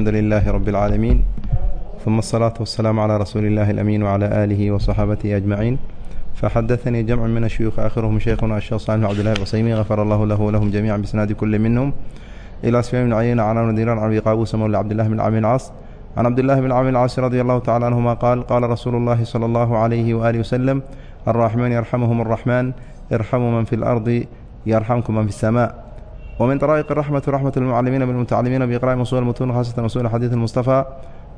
الحمد لله رب العالمين ثم الصلاة والسلام على رسول الله الأمين وعلى آله وصحابته أجمعين فحدثني جمع من الشيوخ آخرهم شيخنا الشيخ صالح عبد الله العصيمي غفر الله له ولهم جميعا بسناد كل منهم إلى سفيان بن عيينة عن ابن دينار عن أبي قابوس مولى عبد الله بن عامر العاص عن عبد الله بن عامر العاص رضي الله تعالى عنهما قال قال رسول الله صلى الله عليه وآله وسلم الراحمين يرحمهم الرحمن ارحموا من في الأرض يرحمكم من في السماء wmin raa'iq raxmati raxmat lmucalimiina bilmutacalimiina biqra'i masuul mutuun khaasatan masuul xadiid almustafaa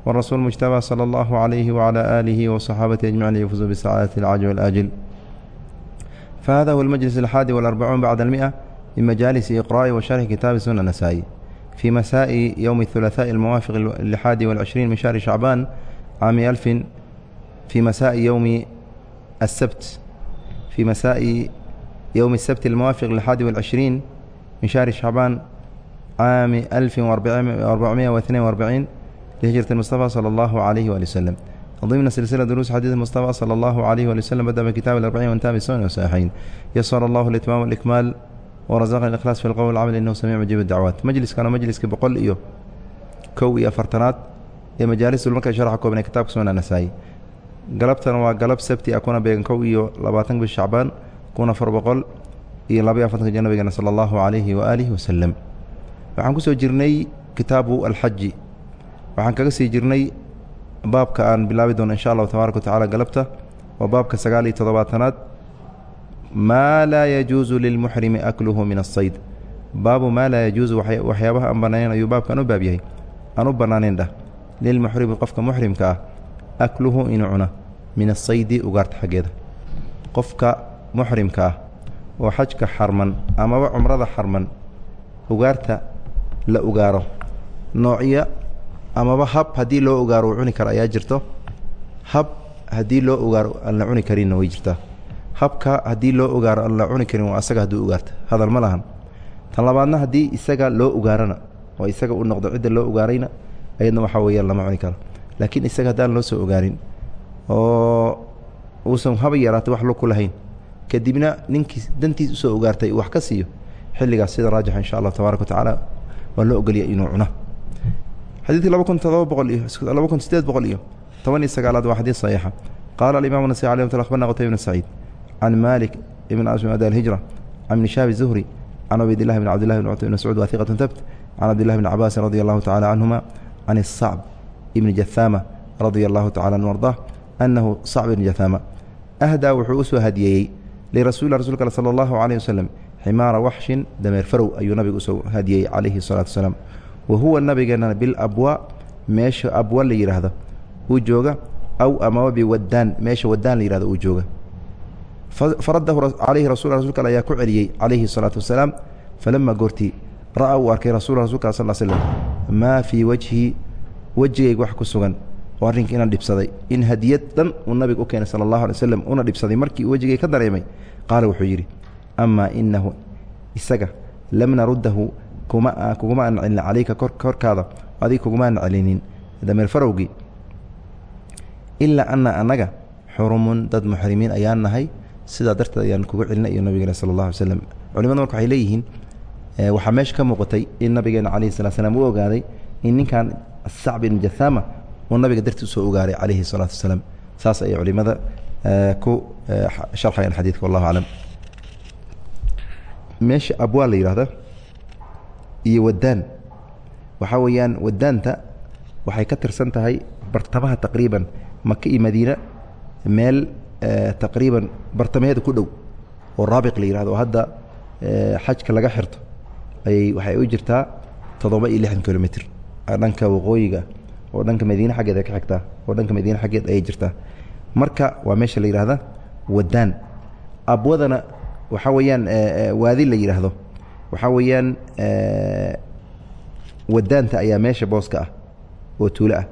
warasuul mujtabaa sala allahu calayhi wacala aalihi wasaxaabatihi ajmaciin liyafusuu bisacaadati alcaaji walaajil fahada huwa almajlis alxaadi walarbacuun bacda almia min majaalisi iqra'i wa sharxi kitaabi suna nasaa'i fii masaa'i yowmi اhulahaaءi almuwaafiq lixaadi walcishriin min shahri shacbaan caami alfin fii masaa'i yowmi asabt fii masaa'i yowmi asabt almuwaafiq lixaadi walcishriin من شهر شعبان عام ألف وأربعمائة واثنين وأربعين لهجرة المصطفى صلى الله عليه وآله وسلم ضمن سلسلة دروس حديث المصطفى صلى الله عليه وآله وسلم بدأ بكتاب الأربعين وانتهى بالسنن والصحيحين يسر الله الإتمام والإكمال ورزقنا الإخلاص في القول والعمل إنه سميع مجيب الدعوات مجلس كان مجلس بقول إيو كو إيو فرتنات iyo majaalis marka sharxa kooban ee kitaabka sunan nasaai galabtana waa galab sabti a kuna beegan kow iyo labaatan iyo labaiyo afartanka jir sala allahu calayhi waaalihi wasalam waxaan ku soo jirnay kitaabu alxaji waxaan kaga sii jirnay baabka aan bilaabi doono insha allahu tabaaraka wa tacala galabta waa baabka sagaal iyo toddobaatanaad. Maa laa yajuusu lilmuxrimi akluhu min asayd baabu maa laa yajuusu waxyaabaha aan banaaneyn ayuu baabkan u baab yahay. Aan u bannaaneyn dhah lilmuxrimi qofka muxrimka ah akluhu inuu cuna min asaydi ugaarta xaggeeda. Qofka muxrimka ah oo xajka xarman amaba cumrada xarman ugaarta la ugaaro. Noocyo amaba hab haddii loo ugaaro uu cuni karo ayaa jirto. Hab haddii loo ugaaro aan la cuni karinna way jirtaa. Habka haddii loo ugaaro aan la cuni karin waa asaga hadduu ugaarta hadal ma lahan. Tan labaadna haddii isaga loo ugaarana oo isaga u noqdo cidda loo ugaarayna ayadna waxaa weeyaan lama cuni karo. Laakiin isaga haddaan loo soo ogaanin oo uusan haba yaraata wax lo ku kadibna ninkii dantiis u soo ugaartay uu wax ka siiyo xilligaas sida raajixa insha allah tabaaraka wa waa loo ogolya inuu cuno xadiidkii laba kun todoba boqol iyo laba kun sideed boqol iyo toban iyo sagaalaad waa xadiid saxiixa. Qaala alimamu nasai alay mt akhbarna qutayb bn saciid can malik ibn asm ada alhijra can ibni shaabi zuhri can cubaydillahi bn cabdillahi bn cutb bn mascuud wahiqatun tabt can cabdillahi bni cabaasin radi allahu tacala canhuma can الsacb ibni jahaama radia allahu tacala an ardah anahu sacb ibni jahaama ahdaa wuxuu u soo hadiyeeyey lirasuuli rasulka sala allahu calayh wasalam ximaara waxshin dameer farow ayuu nabigu u soo hadiyey calayhi salaatu wasalaam wa huwa nabigeennana bilabwa meesha abwa la yidhaahdo uu jooga aw amaba biwadaan meesha wadaan la yihahdo uu jooga faradahu calayhi rasul rasulka ayaa ku celiyey calayhi salaatu wasalaam falama goortii ra'a uu arkay rasul rasulka sal slm maa fii wajhi wejigayga wax ku sugan oo arrinka inaan dhibsaday. In hadiyad dhan uu nabiga u keenay sala allahu alay waslam una dhibsaday markii wejigay ka dareemay. Qaala wuxuu yidhi amaa inahu isaga lam naruddahu kuma kuguma aan celin calayka korkaada. Adig kuguma aan celinin dameer farowgii ilaa ana annaga xurumun dad muxrimiin ayaan nahay. Sidaa darteed ayaan kugu celinay iyo nabigeena sala allah alay slam culimadu marka waxay leeyihiin waxaa meesha ka muuqatay in nabigeena calayhi salatu slam uu ogaaday in ninkan sacb ibn uu nabiga dartii u soo ogaaray calayhi salaatu wasalaam. Saas ayay culimada ku sharxayaan xadiidka wallahu aclam meesha abwaa la yidhahda iyo wadaan waxaa weeyaan wadaanta waxay ka tirsan tahay bartamaha taqriiban maka iyo madiina meel taqriiban bartamaheeda ku dhow oo raabiq la yihahdo oo hadda xajka laga xirto ayay waxay u jirtaa toddoba iyo lixdan kilomitr dhanka waqooyiga oo dhanka madiine xaggeed ay ka xigtaa oo dhanka madiine xaggeed ayay jirtaa. Marka waa meesha la yihahda wadaan abwadana waxaa weeyaan waadi la yidhaahdo waxaa weeyaan wadaanta ayaa meesha booska ah oo tuulo ah.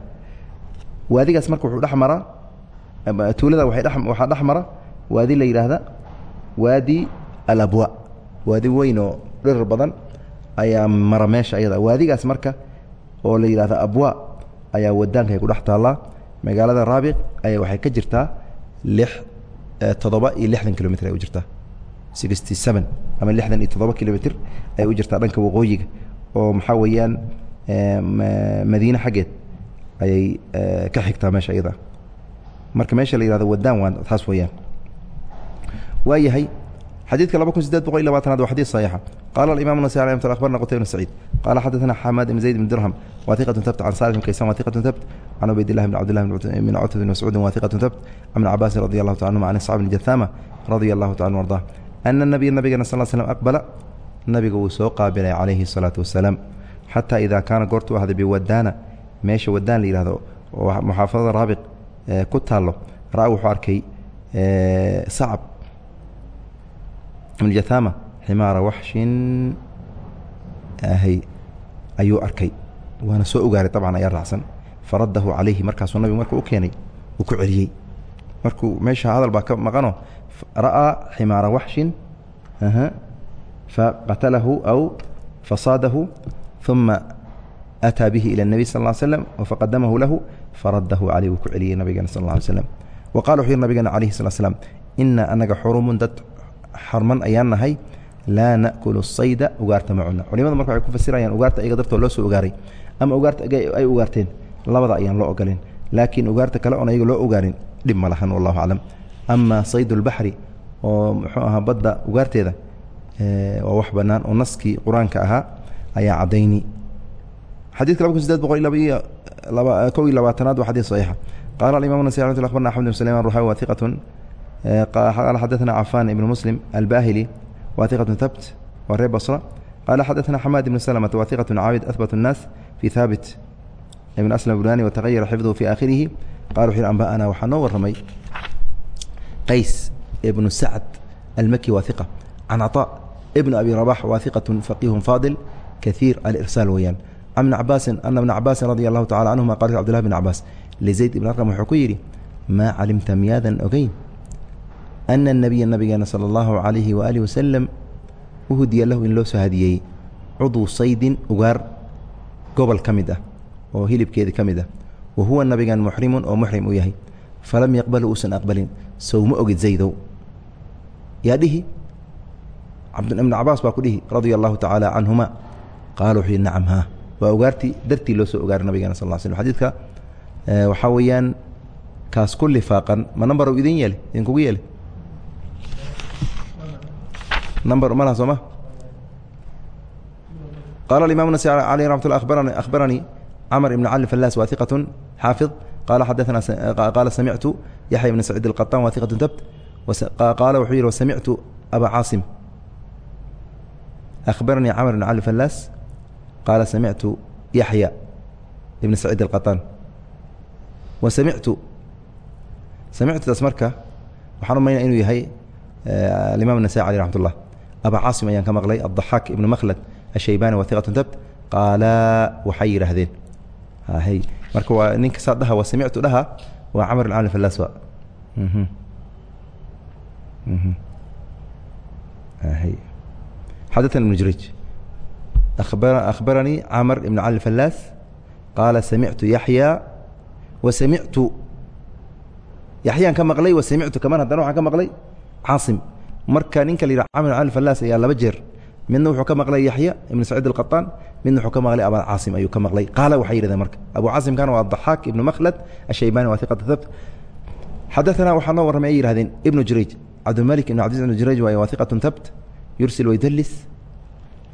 Waadigaas marka wuxuu dhex maraa tuulada waxaa dhex mara waadi la yidhaahda waadi alabwa. Waadi weyn oo dhirir badan ayaa mara meesha ayada. Waadigaas marka oo la yidhahda abwa ayaa wadaanka ay ku dhex taallaa. Magaalada raabiq aya waxay ka jirtaa lix toddoba iyo lixdan kilomitr ay u jirtaa sixty seven ama lixdan iyo toddoba kilomitr ay u jirtaa dhanka waqooyiga oo maxaa weeyaan madiine xaggeed ayay ka xigtaa meesha iyada. Marka meesha la yihahdo wadaan waa taas weeyaan. Waa yahay xadiidka laba kun sideed boqol iy labaatanaad waa xadiid saxiixa. Qaala alimam nasa alay mtl akhbarna qutayb bn saciid qaala xaddatana xamaad ibn zayd bn dirham wa iqatun tabt can salih bn kaysan wa iqatun tabt can ubaydillah bn cabdillah bn cutb bn mascuudin wa iqatun tabt can cabaasin radi allahu ta anhuma can isxaab bn jathama radia allahu taala anu ardaa ana nabiya nabigeena sal slm aqbala nabiga wuu soo qaabilay calayhi salaatu wasalaam xataa idaa kaana goortu ahday biwadaana meesha wadaan la yihahdo oo muxaafadada raabiq ku taallo ra' wuxuu arkay sacab ibnujathaama ximaara waxshin ahay ayuu arkay. Waana soo ogaaray abcan ayaa raacsan. Faradahu calayhi markaasuu nabigu marka u keenay uu ku celiyey. Markuu meesha hadal baa ka maqano ra'aa ximaara waxshin faqatalahu aw fasaadahu uma ataa bihi ila اnabi sal slm faqadamahu lahu faradahu caleyh wuu ku celiyey nabigeena sal slam wa qala wuxu yhi nabigeena alayh sl slm ina anaga xurumun dad xarman ayaan nahay laa nakulu sayda ugaarta ma cuna culimada marka waxay ku fasirayaan ugaarta ayaga dartoo loo soo ogaaray ama ugaarta ay ugaarteen labada ayaan loo ogoleen laakiin ugaarta kale oon ayaga loo ogaarin dhib ma lahan wallahu aclam ama sayd اlbaxri oo muxuu ahaa badda ugaarteeda waa wax banaan oo naskii qur'aanka ahaa ayaa cadayni. Xadidka laba kun sideed boqol iyo laba iyo laba kow iyo labaatanaad waa xadis saxiixa. Qaala alimam nas abarna axmed bn suleyman ruxawi wa iqatun qala xadaثna cafan ibn muslim albahili wa iqaة habt wa reer basra qala xadaثna xamad ibn slmta wa iqaة caabid ahbat الnaas fi haabit ibn aslam burani watahayara xifduhu fi aakhirihi qala wuxu yhi anba'ana waxaa noo warramay qays ibnu sacd almaki wa iqa can caطa ibn abi rabax wa iqaة faqiih faadil kahiir alirsaal weeyaan can bni cabaasin ana bna cabaasin radi allahu tacala canhuma qala cbdulahi bn cabaas lizayd ibn arqam wuxuu ku yidhi maa calimta miyaadan ogeyn ana nabiya nabigeena sala allahu calayhi waaali wasalam uhudiya lahu in loo soo hadiyey cudw saydin ugaar gobol ka mid ah oo hilibkeedii ka mid ah wa huwa nabigan muxrimun oo muxrim u yahay falam yaqbalu uusan aqbalin sow ma ogid zaydow yaa dhihi cabdibn cabaas baa ku dhihi radia allahu tacaala canhuma qaala wuxuu yihi nacam haa waa ugaartii dartii loo soo ogaaray nabigeena sal sl xadidka waxaa weeyaan kaas ku lifaaqan ma nambarow idin yeele idinkugu yeele number malaha soo ma qala aimam nas aleyh ramat lla abarani akhbaranii camr ibn cali falas wa iqaة xaafid qala xadaana qaala samictu yaxya ibn saciid اlqaطan wa iqaة tabt qaala wuxuu yihi wasamictu aba caasim akhbaranii camr ibn cali falas qaala samictu yaxya ibn saciid اlqaطan wa samictu samictudaas marka waxaan u maynaya inuu yahay alimam الnasaي aleh raxmat اllah aba caasim ayaan ka maqlay adaxaak ibnu makhlad ashaybaani waa iqatun dabt qaala waxay yidhaahdeen. Ah, marka waa ninka saa dhaha waa samictu dhaha waa camr bn camr falaswa mhm. mhm. ah, xadana ibnu jurij akhbaranii camr ibn camr falas qaala samictu yaxya wa samictu yaxyaan ka maqlay wa samictu kamaan haddana waxaan ka maqlay caasim marka ninka la yidhah camr cali falas ayaa laba jeer. Midna wuxuu ka maqlay yaxya ibn saciid alqaطaan midna wuxuu ka maqlay aba caasim ayuu ka maqlay. Qaala waxay yidhahdeen marka abu caasimkan waa adaxaak ibnu makhlad ashaybani wa iqat habt xadaثana waxaa noo warramay ay yihahdeen ibnu jurayj cabdilmalik ibn cabdiz ibn jurayj waaye waa iqatun tabt yursil waydalis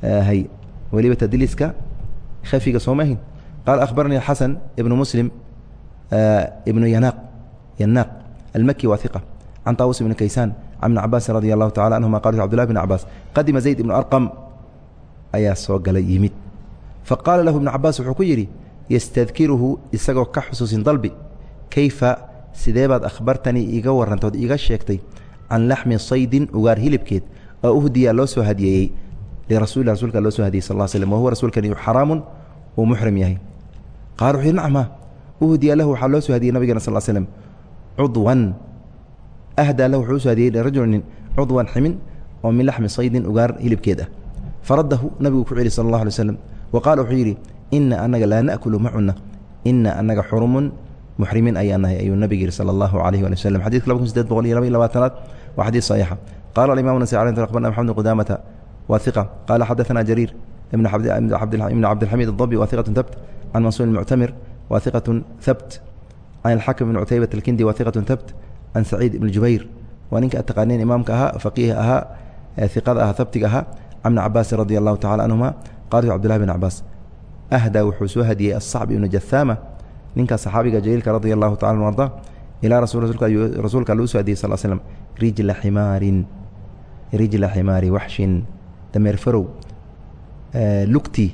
hay weliba tadliiska khafiga soomahin qaala akhbaranii xasan ibnu muslim ibnu yanaq yanaaq almaki waa iqa can taawus ibni kaysaan can bni cabaasin radi allahu tacala anhuma qala cbdullahi bn cabaas qadima zayd ibnu arqam ayaa soo galay yimid. Faqaala lahu ibnu cabaas wuxuu ku yidhi yastadkiruhu isagoo ka xusuusin dalbi. Kayfa? Sidee baad akhbartanii iiga warrantood iiga sheegtay can laxmi saydin ugaar hilibkeed oo uhdiya loo soo hadiyeeyey lirasuuli rasulka loo soo hadiyey sal l slm wahuwa rasuulkani xaraamun uu muxrim yahay. Qaala wuxuu yidhi nacma uhdiya lahu waxaa loo soo ahdaa lahu wuxuu u soo hadiyey cudwan ximin oo min laxmi saydin ugaar hilibkeed ah faradahu nabiguu ku celi sal allah alay slam wa wuxuu yidhi ina anaga laa naakulu ma cunna ina anaga xurumun muxrimiin ayaaa ayuu nabig yihi sal allahu alayh ali waslm xadidka laba kun sideed boqol iyo laba iyo labaatanaad waa xadiid saxiixa qala alimamu nasa aln abarna maxamed qudaamata wa iqa qaala xadaana jariir ibn cabdilxamiid اdabi wa iqatu habt can mansuur muctamir wa iqatu habt can alxakim ibn cutaybat alkindi wa iqatu habt can saciid ibn jubayr waa ninka ad taqaaneen imaamka ahaa faqiih ahaa iqada aha habtiga ahaa can bni radi allahu tacala canhuma qala cbdullahi bn cabaas ahdaa wuxuu soo hadiyey asacb ibnu jahaama ninka saxaabiga jaliilka radia allahu tacala an arda ilaa rasuulka alla u soo hadiyey sal slm rijla ximaarin rijla ximaari waxshin dameer farow lugtii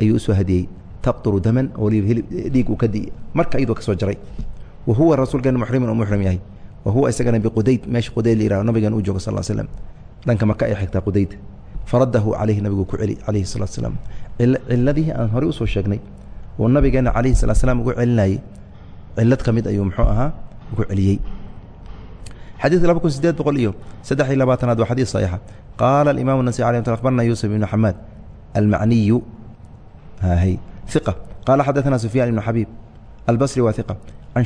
ayuu u soo hadiyey taqturu daman oo dhiig uu ka di marka iyadoo ka soo jaray. Wa huwa rasuulkeena muxrimun oo muxrim yahay wahuwa isagana biqudayd meesha qudayd layihah nabigan uu jooga sal l slm dhanka maka ay xigtaa qudayd. Faradahu caleyhi nabigu ku celi calayhi salatu slam ciladii aan horey u soo sheegnay uu nabigeena calayhi salatu slam ugu celinayey cilad ka mid ayuu muxuu ahaa ugu celiyey. Xadiidka laba kun sideed boqol iyo saddex iyo labaatanaad waa xadiid saxiixa. Qaala alimamu nasai alay akhbarna yuusuf ibnu xamaad almacniyu. Hahay iqa qaala xadaana sufyaan ibnu xabiib albasri waa iqa can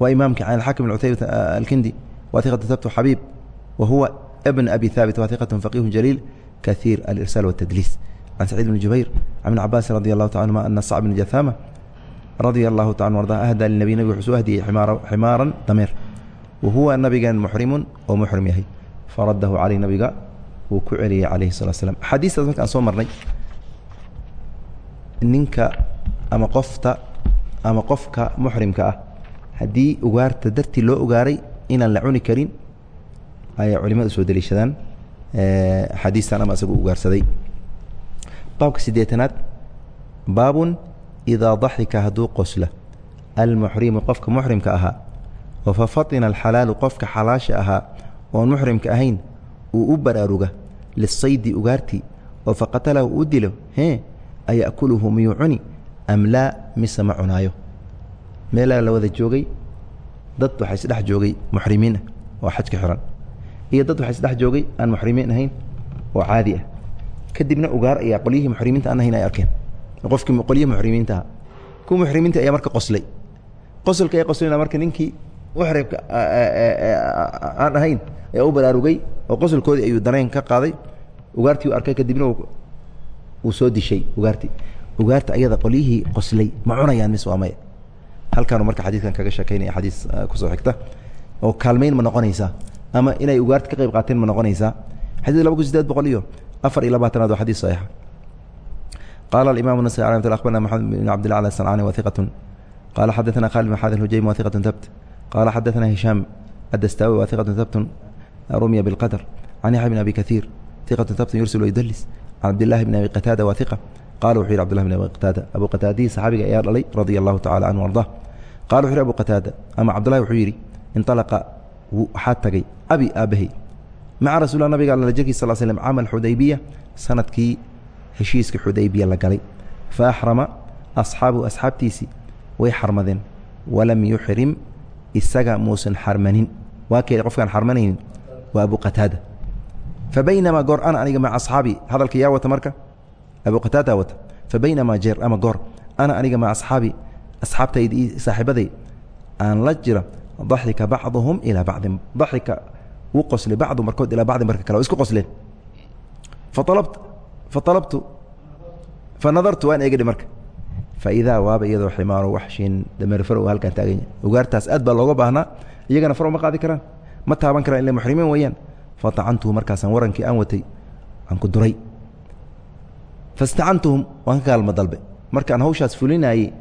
waa imaamki can alxakim bn cutaybat alkindi wa iqatu tabtu xabiib wa huwa bn abi haabit wa iqat faqihu jaliil kahiir alirsaal wاtadliis can saciid bn jubayr can ibn cabaasin radi allahu taala anhuma ana sacb bn jahaama radia allahu taala arda ahdaa linabiy nabig wuxuu soo hadiyey ximaaran dameer. Wa huwa nabigan muxrimun oo muxrim yahay. Faradahu caleyh nabiga wuu ku celiyey calayhi salatu slam axaadiistaas marka aan soo marnay ninka ama qofta ama qofka muxrimka ah haddii ugaarta dartii loo ogaaray inaan la cuni karin ayaa culimada soo deliishadaan axaadiistan ama isagu ugaarsaday. Baabka siddeetanaad baabun idaa daxika hadduu qosla almuxrimu qofka muxrimka ahaa oo fa alxalaalu qofka xalaasha ahaa oon muxrimka ahayn uu u baraaruga lisaydi ugaartii oo faqatalahu u dilo hee aya'kuluhu miyuu cuni am laa mise ma cunaayo meelaa la wada joogay dad waxaa isdhex joogay muxrimiin ah oo xajka xiran. Iyo dad waxaa isdhex joogay aan muxrimiin ahayn oo caadi ah. Kadibna ugaar ayaa qolyihii muxrimiinta aan ahayn ay arkeen. Qofkii qolyihii muxrimiinta ahaa kuwa muxrimiinta ayaa marka qoslay. Qosolka ay qoslina marka ninkii muxrimka aan ahayn ayaa u baraarugay oo qosolkoodii ayuu dareen ka qaaday. Ugaartii u arkay kadibna uu soo dishay ugaartii. Ugaarta ayada qolyihii qoslay ma cunayaan mise waa maya halkaanu marka xadiidkan kaga sheekaynaya xadiis ah, ku soo xigta oo kaalmayn ma noqonaysaa ama inay ugaarta ka qayb qaateen ma noqonaysaa xadid laba kun sideed boqol iyo afar iyo labaatanaad waa xadiis saxiixa qala alimam nasai ala mat abarna maxamed bn cabdillah sancaani wahiqatun qala xadaana khalid bn xaadi hujaymi wahiqatun habt qala xadaana hishaam adastaawi wahiqatun habtun rumiya bilqadr. Can yaxya bn abi kaiir hiqatun habtun yursil yudalis can cabdillahi bn abi qataada wahiqa qala wuxuu yihi abdullah bn abi qataada abu qataadihii saxaabiga ayaa dhalay radia allahu tacala canhu ardah qala wuxu yhi abu qataada ama cabdullahi wuxuu yidhi inطalaqa waxaa tagay abi aabbahay maca rasul nabiga alla jirkiis sal slm camal xudaybiya sannadkii heshiiska xudaybiya la galay fa axrama asxaabuhu asxaabtiisii way xarmadeen walam yuxrim isaga muusan xarmanin waa kee qofkaan xarmanaynin waa abu qataada fa baynamaa goor ana aniga maca asxaabii hadalka yaa wata marka abu qataada wata fa baynamaa jeer ama goor ana aniga maca asxaabii asxaabtayda saaxiibaday aan la jira daxika bacduhum ilaa bacdin daxika wuu qoslay bacdu markood ilaa bacdin marka kale isku qosleen. Faalabt faalabtu fa nadartu waan eegidhi marka. Fa idaa waaba iyadoo ximaaru waxshin dameer farow halkaan taaganya ugaartaas aad baa looga baahnaa iyagana farow ma qaadi karaan. Ma taaban karaan ila muxrimiin weeyaan. Fatacantuhu markaasaan warankii aan watay aan ku duray fastacantuhum waan ka kaalmo dalbe markaan hawshaas fulinaayey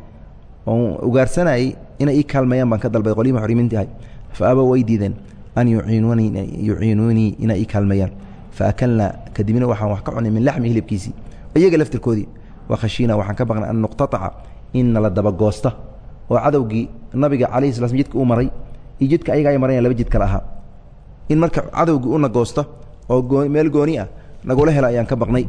oon ugaarsanayey inay ii kaalmayaan baan ka dalbay qolyihi muxrimiinti ahay fa aba way diideen an yuciinuunii inay ii kaalmayaan faakalnaa kadibna waxaan wax ka cunay min laxmi hilibkiisii iyaga laftirkoodii wakhashiina waxaan ka baqnay an nuqtaaca in nala dabagoosta oo cadowgii nabiga calayhi sla sl jidka uu maray iyo jidka ayaga ay laba jid kale ahaa in marka cadowgii una goosta oo meel gooni ah nagula hela ayaan ka baqnay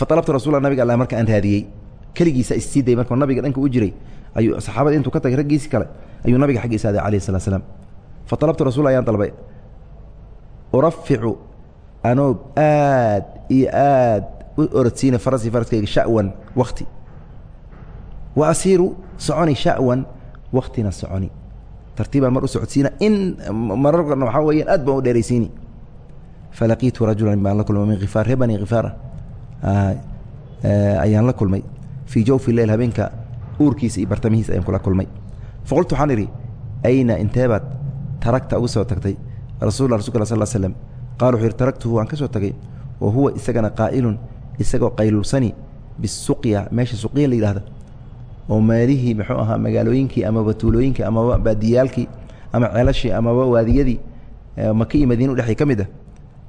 fa alabtu rasuula nabiga alla marka aan raadiyey. Keligiisa issii markuu nabiga dhanka u jiray ayuu saxaabada intuu ka tagay raggiisi kale ayuu nabiga xaggiisa aaday alayh salaa slam fa rasul ayaan dalbay. Uraficu anoo aad iyo aad u orodsiina farasii faraskayga shawan wakti wa asiiru soconi shawan waktina soconi. Tartiibaan mar u socodsiina in mararna waxaa weyaan aad baan u dheeraysiini. Falaqiitu rajulan baan la kulma min khifaar ree khifaara ayaan la kulmay. Fii jawfi leil habeenka uurkiisa iyo bartamihiisa ayaan kula kulmay. Faqultu waxaan idhi ayna inteebaad taragta uga soo tagtay? Rasul rasulka sal slm qala wuxuu yidhi taragtuhu waan ka soo tagay wa huwa isagana qaa'ilun isagoo qayluulsani bisuqya meesha suqya la yidhahda oo meelihii muxuu ahaa magaalooyinkii amaba tuulooyinkii amaba baadiyaalkii ama ceelashii amaba waadiyadii maka iyo madiina udhexii ka mid ah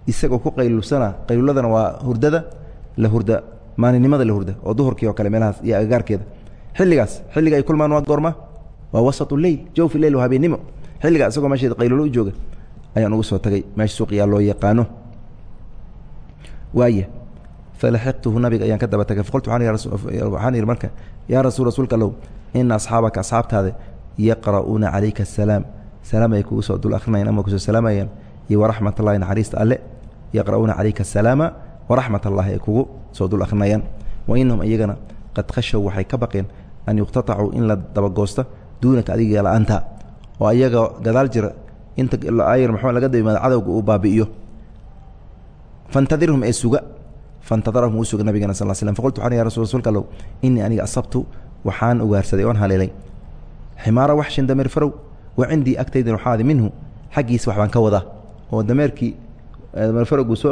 isagoo ku qayluulsana qayluuladana waa hurdada la hurda maalinimada la hurda oo duhurkii oo kale meelahaas iyo agagaarkeeda xilligaas xilliga ay kulmaan waa goorma waa wasat leyl jawfi leyl waa habeennimo. Xilligaa isagoo meesheeda qayluulo u jooga ayaan ugu soo tagay meesha suuqyaa loo yaqaano. Waaya falaxiqtuhu nabiga ayaan ka daba tagay faqultu waxaan ihi marka yaa rasul rasuulka ina asxaabaka asxaabtaada yaqra'uuna calayka asalaam salaam ay kugu soo dul akrinayaan ama ku soo salaamayaan iyo waraxmat allahi naxariista alle yaqra'uuna calayka asalaama waraxmat allahi ay kugu soo dul akrinayaan wa inahum iyagana qad khashow waxay ka baqeen an yuqtatacuu in la dabagoosto duunaka adiga la'aanta. Oo ayaga gadaal jira inta ayar maxaa laga dabimaada cadowga uu baabi'iyo. Fantadirhum ee suga fantadarahum uu suga nabigana sal slm faqultu waxaan ya rasul rsulka allow innii aniga asabtu waxaan ugaarsaday oon haleelay. Ximaara waxshin dameer farow wa cindii agtaydan waxaadi minhu xaggiisa wax baan ka wadaa. Oo dameerkii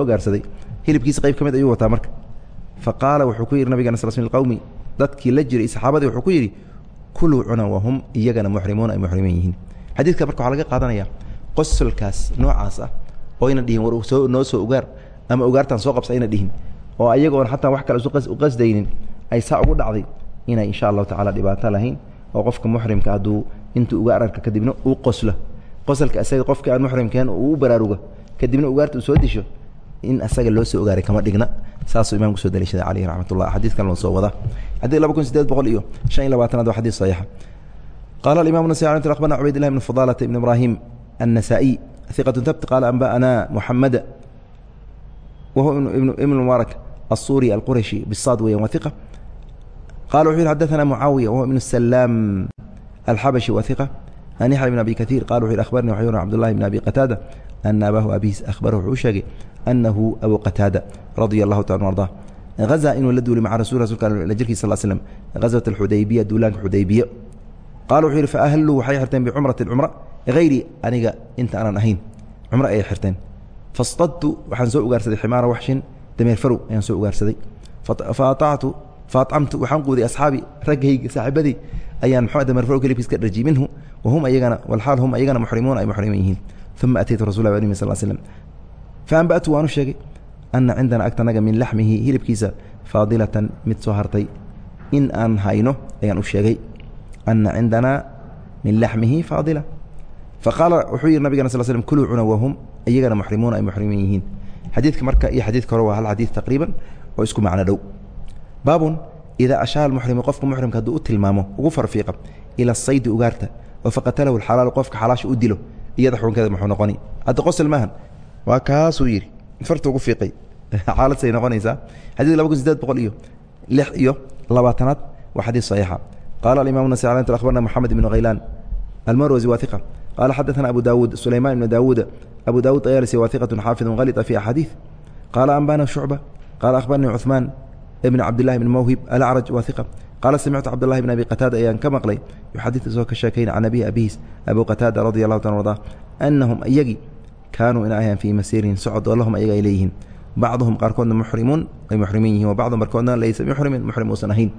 ogaarsaday hilibkiisa qayb ka mid ayuu wataa marka. Fa qaala wuxuu ku yidhi nabigana sal sl qowmi dadkii la jiray saxaabadii wuxuu ku yidhi kuluu cuna wahum iyagana muxrimuuna ay muxrimin yihiin xadiidka marka waxaa laga qaadanaya qosolkaas noocaas ah oo ayna dhihin war noo soo ugaar ama ugaartaan soo qabsa ayna dhihin oo ayagoon xataa wax kale u qasdaynin ay saa ugu dhacday inay insha allahu tacala dhibaato lahayn oo qofka muxrimka hadduu intuu uga ararka kadibna uu qoslo. Qosolka isaga qofka aan muxrimkeen uu u baraaruga kadibna ugaarta uu soo disho in asaga loo soo ogaaray kama dhigna saasuu imamku soo daliishaday caleyhi raxmat ullah xadiidkan loo soo wada xadid laba kun sideed boqol iyo shan iyo labaatanaad waa xadiid saxiixa qaala alimam nasai akhbarna cubayd llah bn fadalata ibn ibrahim النسائي ثقة ثبت قال أنبأنا محمد وهو ابن ابن المبارك الصوري القرشي بالصاد وهي وثقة قال وحيد حدثنا معاوية وهو ابن السلام الحبشي وثقة عن يحيى بن أبي كثير قال وحيد أخبرني وحيد عبد الله بن أبي ana abaahu aabihiis ahbara wuxuu u sheegay anahu abu qataada radia allahu taala arda haza inuu la duulay maca rasul rasulka jirkiis sl slm hazwat alxudaybiya duulaanka xudaybiya qaala wuxuu yidhi faahalluu waxay xirteen bicumrati cumra hayri aniga inta aanan ahayn cumro ayay xirteen fastadtu waxaan soo ugaarsaday ximaara waxshin dameer farow ayaan soo ugaarsaday faactu faacamtu waxaan quuday asxaabi raggayga saaxiibadii ayaan mxu kelibkiis ka dharjiyey minhu wahum ayagana walxaal hum ayagana muxrimuuna ay muxriman yihiin. Uma ataytu rasul lah alimi sal slm faanba'tu waan u sheegay ana cindana agtanaga min laxmihi hilibkiisa faadilatan mid soo hartay. In aan hayno ayaan u sheegay ana cindanaa min laxmihi faadila. Faqaala wuxuu yihi nabigana sal slm kuluu cuna wahum iyagana muxrimuuna ay muxrimin yihiin. Xadiidka marka iyo xadiidka hore waa hal xadiid taqriiban oo isku macno dhow. Baabun idaa ashaara muxrimu qofka muxrimka hadduu u tilmaamo ugu farfiiqa ila saydi ugaarta oo faqatalahu alxalaalu qofka xalaasha u dilo iyada xukunkeeda muxuu noqoni hadda qosol maahan waa kaasuu yidhi farta ugu fiiqay xaaladsay noqonaysaa xadiidka laba kun sideed boqol iyo lix iyo labaatanaad waa xadiid saxiixa qaala alimam nasai alnt akhbarna moxamed ibnu khaylaan almarwasi waa iqa قال xدثنا أبو داود سليمان بن داود أبو داود طyالسي واثقة xافظ غلط في أحاديث قال أنبانا شعبة قال أخبرني عثمان بن عبد الله بن موهب الأعرج واثقة قال سمعت عبد الله بن أبي قتادة ayaan ka mقلay يxadiث isagoo ka sheekayna can أبي أبيهis أبو قتادة رضي الله تعالى رضاه أنهم iyagii kaanuu ina ahayn fii masiirin socod oo lahum ayaga ay leeyihiin bacduhum qaarkoodna muxrimuun ay muxrimin yihin wabacduhum barkoodna laysa muxrimin muxrim uusan ahayn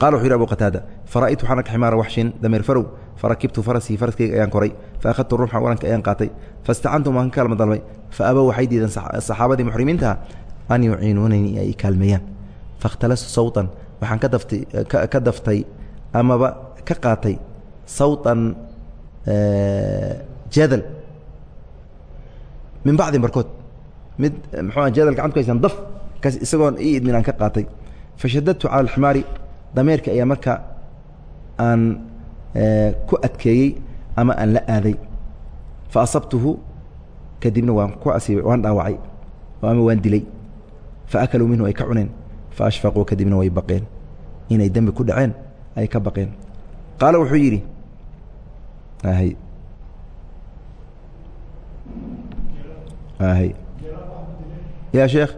qala wuxu yhi abu qataada fara'aytu waxaan arka ximaara waxshin dameer farow farakibtu farasii faraskayga ayaan koray faahadtu rumxa waranka ayaan qaatay fastacantum waan ka kaalma dalbay fa abow waxay diideen saxaabadii muxrimiintaha an yuciinuunanii ay kaalmeeyaan fakhtalastu sawtan. Waxaan ka daftay ka daftay amaba ka qaatay sawtan jadal. Min bacdin barkood mid mxua jadal gacanta ku haysan daf kas isagoon ii idmin aan ka qaatay. Fashadadtu cala alximaari dameerka ayaa marka aan ku adkeeyey ama aan la aaday. Fa asabtuhu kadibna waan ku asiibay waan dhaawacay ama waan dilay fa akaluu minhu ay ka cuneen fa ashfaquu kadibna way baqeen inay dembi ku dhaceen ay ka baqeen qaala wuxuu yidhi ya sheekh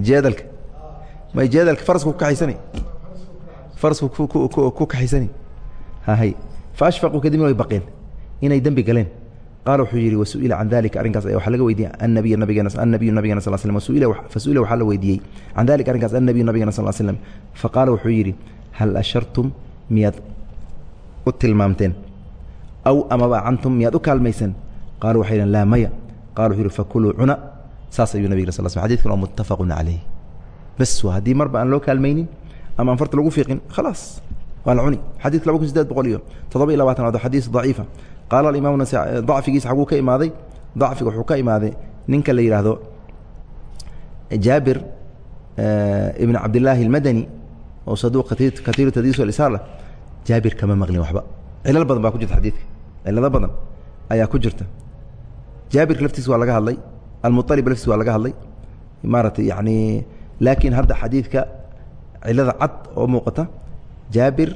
jeedalka may jeedalka farasku ku kaxaysani farasku ku kaxaysani hahay fa ashfaquu kadibna way baqeen inay dembi galeen qaala wuxuu yidhi wasu'ila can dalika arrinkaas ayaa waxaa laga weydiiyey annabiy nabigeena annabiyu nabigena sal wasu'ila fasu'ila waxaa la weydiiyey can dalika arrinkaas annabiyu nabigena sal slam faqaala wuxuu yidhi hal ashartum miyaad u tilmaamteen aw amaba cantum miyaad u kaalmaysan qaalu waxay dhaheen laa maya qala wuxuu yihi fakuluu cuna saas ayuu nabig sal sl xadidkan waa muttafaqun calayh bas waa haddii marba aan loo kaalmaynin ama aan farta lagu fiiqin khalaas waa la cuni xadidka laba kun sideed boqol iyo toddoba iyo labaatanaad xadiis daciifa qaala alimaam dacfigiisa xaguu ka imaaday dacfiga wuxuu ka imaaday ninka la yidhaahdo jaabir ibn cabdillaahi almadani oo saduuq katiiru tadiis alisaala jaabir kama maqlin waxba cilal badan baa ku jirta xadiidka cilado badan ayaa ku jirta jaabirka laftiis waa laga hadlay almualib laftiis waa laga hadlay maaratay yani laakiin hadda xadiidka cilada cad oo muuqata jaabir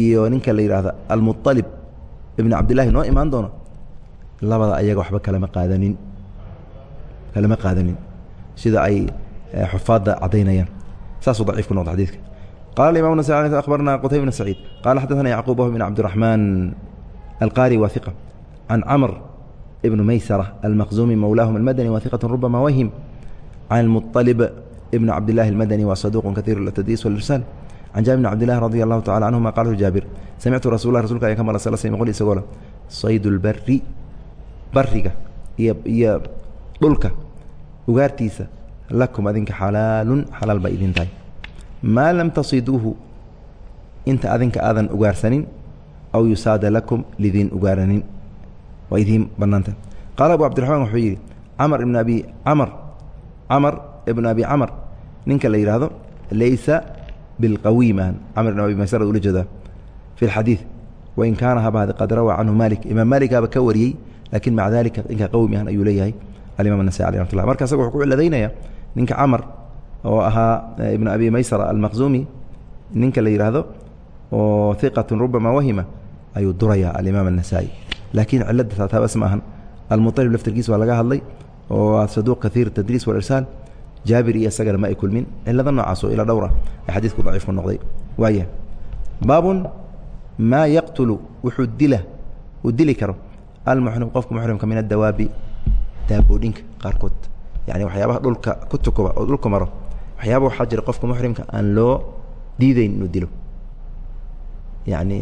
iyo ninka la yidhaahda almualib ibn cabdillahi noo imaan doono labada ayaga waxba kalama qaadanin kalama qaadanin sida ay xufaadda caddaynayaan saasuu daciif ku noqda xadidka qala imam nas abarna qutayb bn saciid qala xadaثna yacquub bn cabdiraxmaan alqari wa iqa can camr ibn maysara almaqzumi mowlaahum almadani wa iqat rubama wahim can اlmuطalib ibn cabdillahi almadani wa saduq kahiir tadis wاlirsaal can jaabir bn cabdillahi radi allahu tacala canhuma qala jaabir samictu rasul lah rasulka ayaa ka mala sal sl qol isagoo le sayd اlbari bariga iyo iyo dhulka ugaartiisa lakum adinka xalaalun xalaal bay idin tahay maa lam tasiduuhu inta adinka aadan ugaarsanin aw yusaada lakum lidiin ugaaranin waa idiin bannaanta qaala abu cabdiraxmaan wuxuu yidhi camar ibn abi camar camar ibn abi camar ninka la yidhaahdo laysa bilqawiiman camr ibn abi maysara ula jeedaa fi lxadiid wain kaana habahad qad rawaa canhu maalik imaam maaligaba ka wariyey laakiin maca dalika ninka qawmi ahan ayuu leeyahay alimaam anasai aleh raxmatulah marka isaga wuxuu ku ciladaynaya ninka camar oo ahaa ibnu abi maysara almaqzumi ninka la yidhaahdo oo iqatun rubama wahima ayuu duraya alimaam anasaa'i laakiin cilada taataabas ma ahan almualib laftirkiis waa laga hadlay oo saduuq kaiir tadriis walirsaal jaabir iyo isagana ma ay kulmin. Cilado noocaas oo ila dhowra ee xadiidku daciif ku noqday. Waaya baabun maa yaqtulu wuxuu dila uu dili karo almuxrim qofka muxrimka min adawaabi daaboodhinka qaarkood. Yani waxyaabaha dhulka ku tukuba oo dhulka maro waxyaaba waxaa jira qofka muxrimka aan loo diideyn inuu dilo. Yani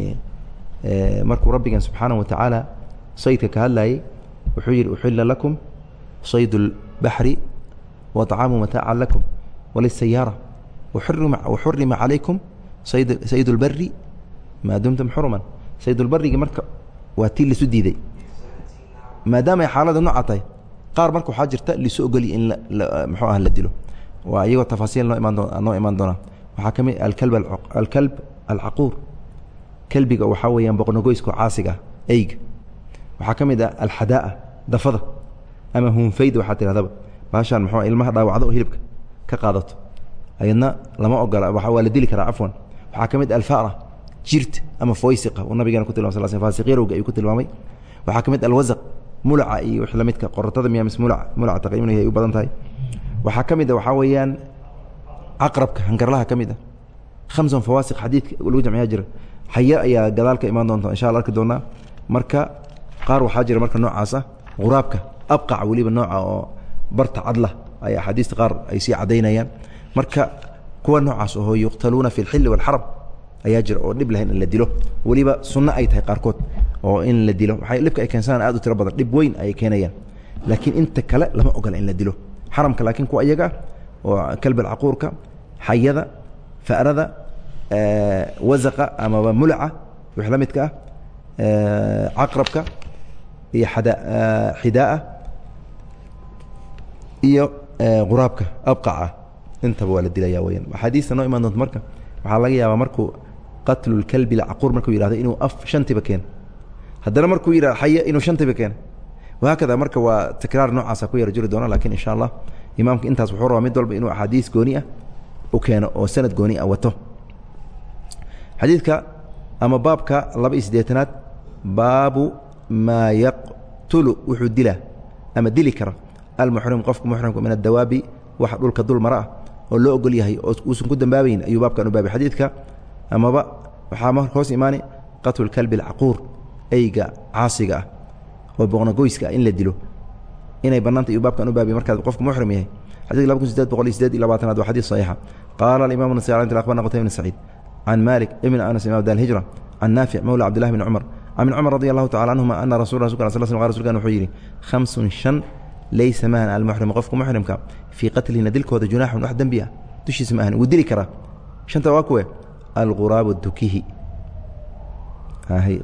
markuu rabbigan subxaanaه watacaala saydka ka hadlayay wuxuu yihi uxila lakum sayd اlbaxri wa طcaamu mataaca lakum walisayaara waxurima calaykum sayd اlbari maa dumtum xuruman sayd اlbarigi marka waa tii lisu diiday maadaama ay xaalada nooca tahay qaar marka waxaa jirta lisu ogolya in mxuu ah la dilo waa iyagoo tafaasiil noo imaan doo noo imaan doonaa waxaa ka mid alkalb alkalb alcaquur kelbiga waxaa weeyaan boqnogoyska caasiga ah eyga waxaa ka mid ah alxadaaa dafada ama hunfayda waxaa tidhahdaba baashaan muxuu ilmaha dhaawacdo oo hilibka ka qaadato. Ayadna lama ogola waa la dili karaa cafwan waxaa ka mid alfara jirta ama foysiqa. Uu nabigeena ku tilmay sal sl fasiqyarowga ayuu ku tilmaamay. Waxaa ka mid alwasaq mulaca iyo wix lamidka qoratada miya mis mulac mulaca taqriiban ay u badan tahay. Waxaa ka mid a waxaa weeyaan caqrabka hangarlaha ka mid ah khamsan fawaasiq xadiidka lagu jamciyaa jira. Xaye ayaa gadaal ka imaan doonta insha alla arki doonaa. Marka qaar waxaa jira marka noocaas ah quraabka abqac weliba nooca oo barta cadla ay axaadiista qaar ay sii caddaynayaan. Marka kuwa noocaas oo yuqtaluuna fi اlxili wاlxaram ayaa jira oo dhib lahayn in la dilo. Weliba sunno ay tahay qaarkood oo in la dilo. Dhibka ay keensanaan aad u tiro badan dhib weyn ayay keenayaan. Laakiin inta kale lama ogola in la dilo. Xaramka laakiin kuwa iyaga ah oo kalb alcaquurka xayada fa'rada wazaqa amaba mulaca wix la midka ah caqrabka iyo xidaaa iyo quraabka abqaca intaba waa la dilaya weyaan axaadiista noo imaan doonta marka waxaa laga yaabaa markuu qatlu lkalbi alcaquur markuu yihahdo inuu af shantiba keeno haddana markuu yidhah xaya inuu shantiba keeno wahaakada marka waa tikraar noocaasa ku yara jiri doona laakiin insha allah imaamka intaas wuxuu rabaa mid walba inuu axaadiis gooni ah u keeno oo sanad gooni ah wato. Xadiidka ama baabka laba iyo siddeetanaad baabu maa yaqtulu wuxuu dila ama dili kara almuxrim qofka muxrimka min adawaabi wax dhulka dul mara ah oo loo ogol yahay oo uusan ku dambaabayn ayuu baabkan u baabay xadiidka. Amaba waxaa hoos imaani qatlu kalbi alcaquur eyga caasiga ah oo boqnogoyska ah in la dilo. Inay bannaanta ayuu baabkan u baabay markaad qofku muxrim yahay. Xadidka laba kun sideed boqol iyo sideed iyo labaatanaad waa xadiid saxiixa. Qaala alimam nasai akhbarna qutayb bn saciid malik ibn anas imam dar hijra can naafic mawla cabdillahi bni cumar can ibn cumar radi allahu tacala canhuma ana rasul rasulka sl sl wuxuu yidhi khamsun shan laysa maahan almuxrimu qofka muxrimka fii qatlihina dilkooda junaaxun wax dembi ah dushiisa ma ahan wuu dili karaa shanta waa kuwe alquraabu dukihi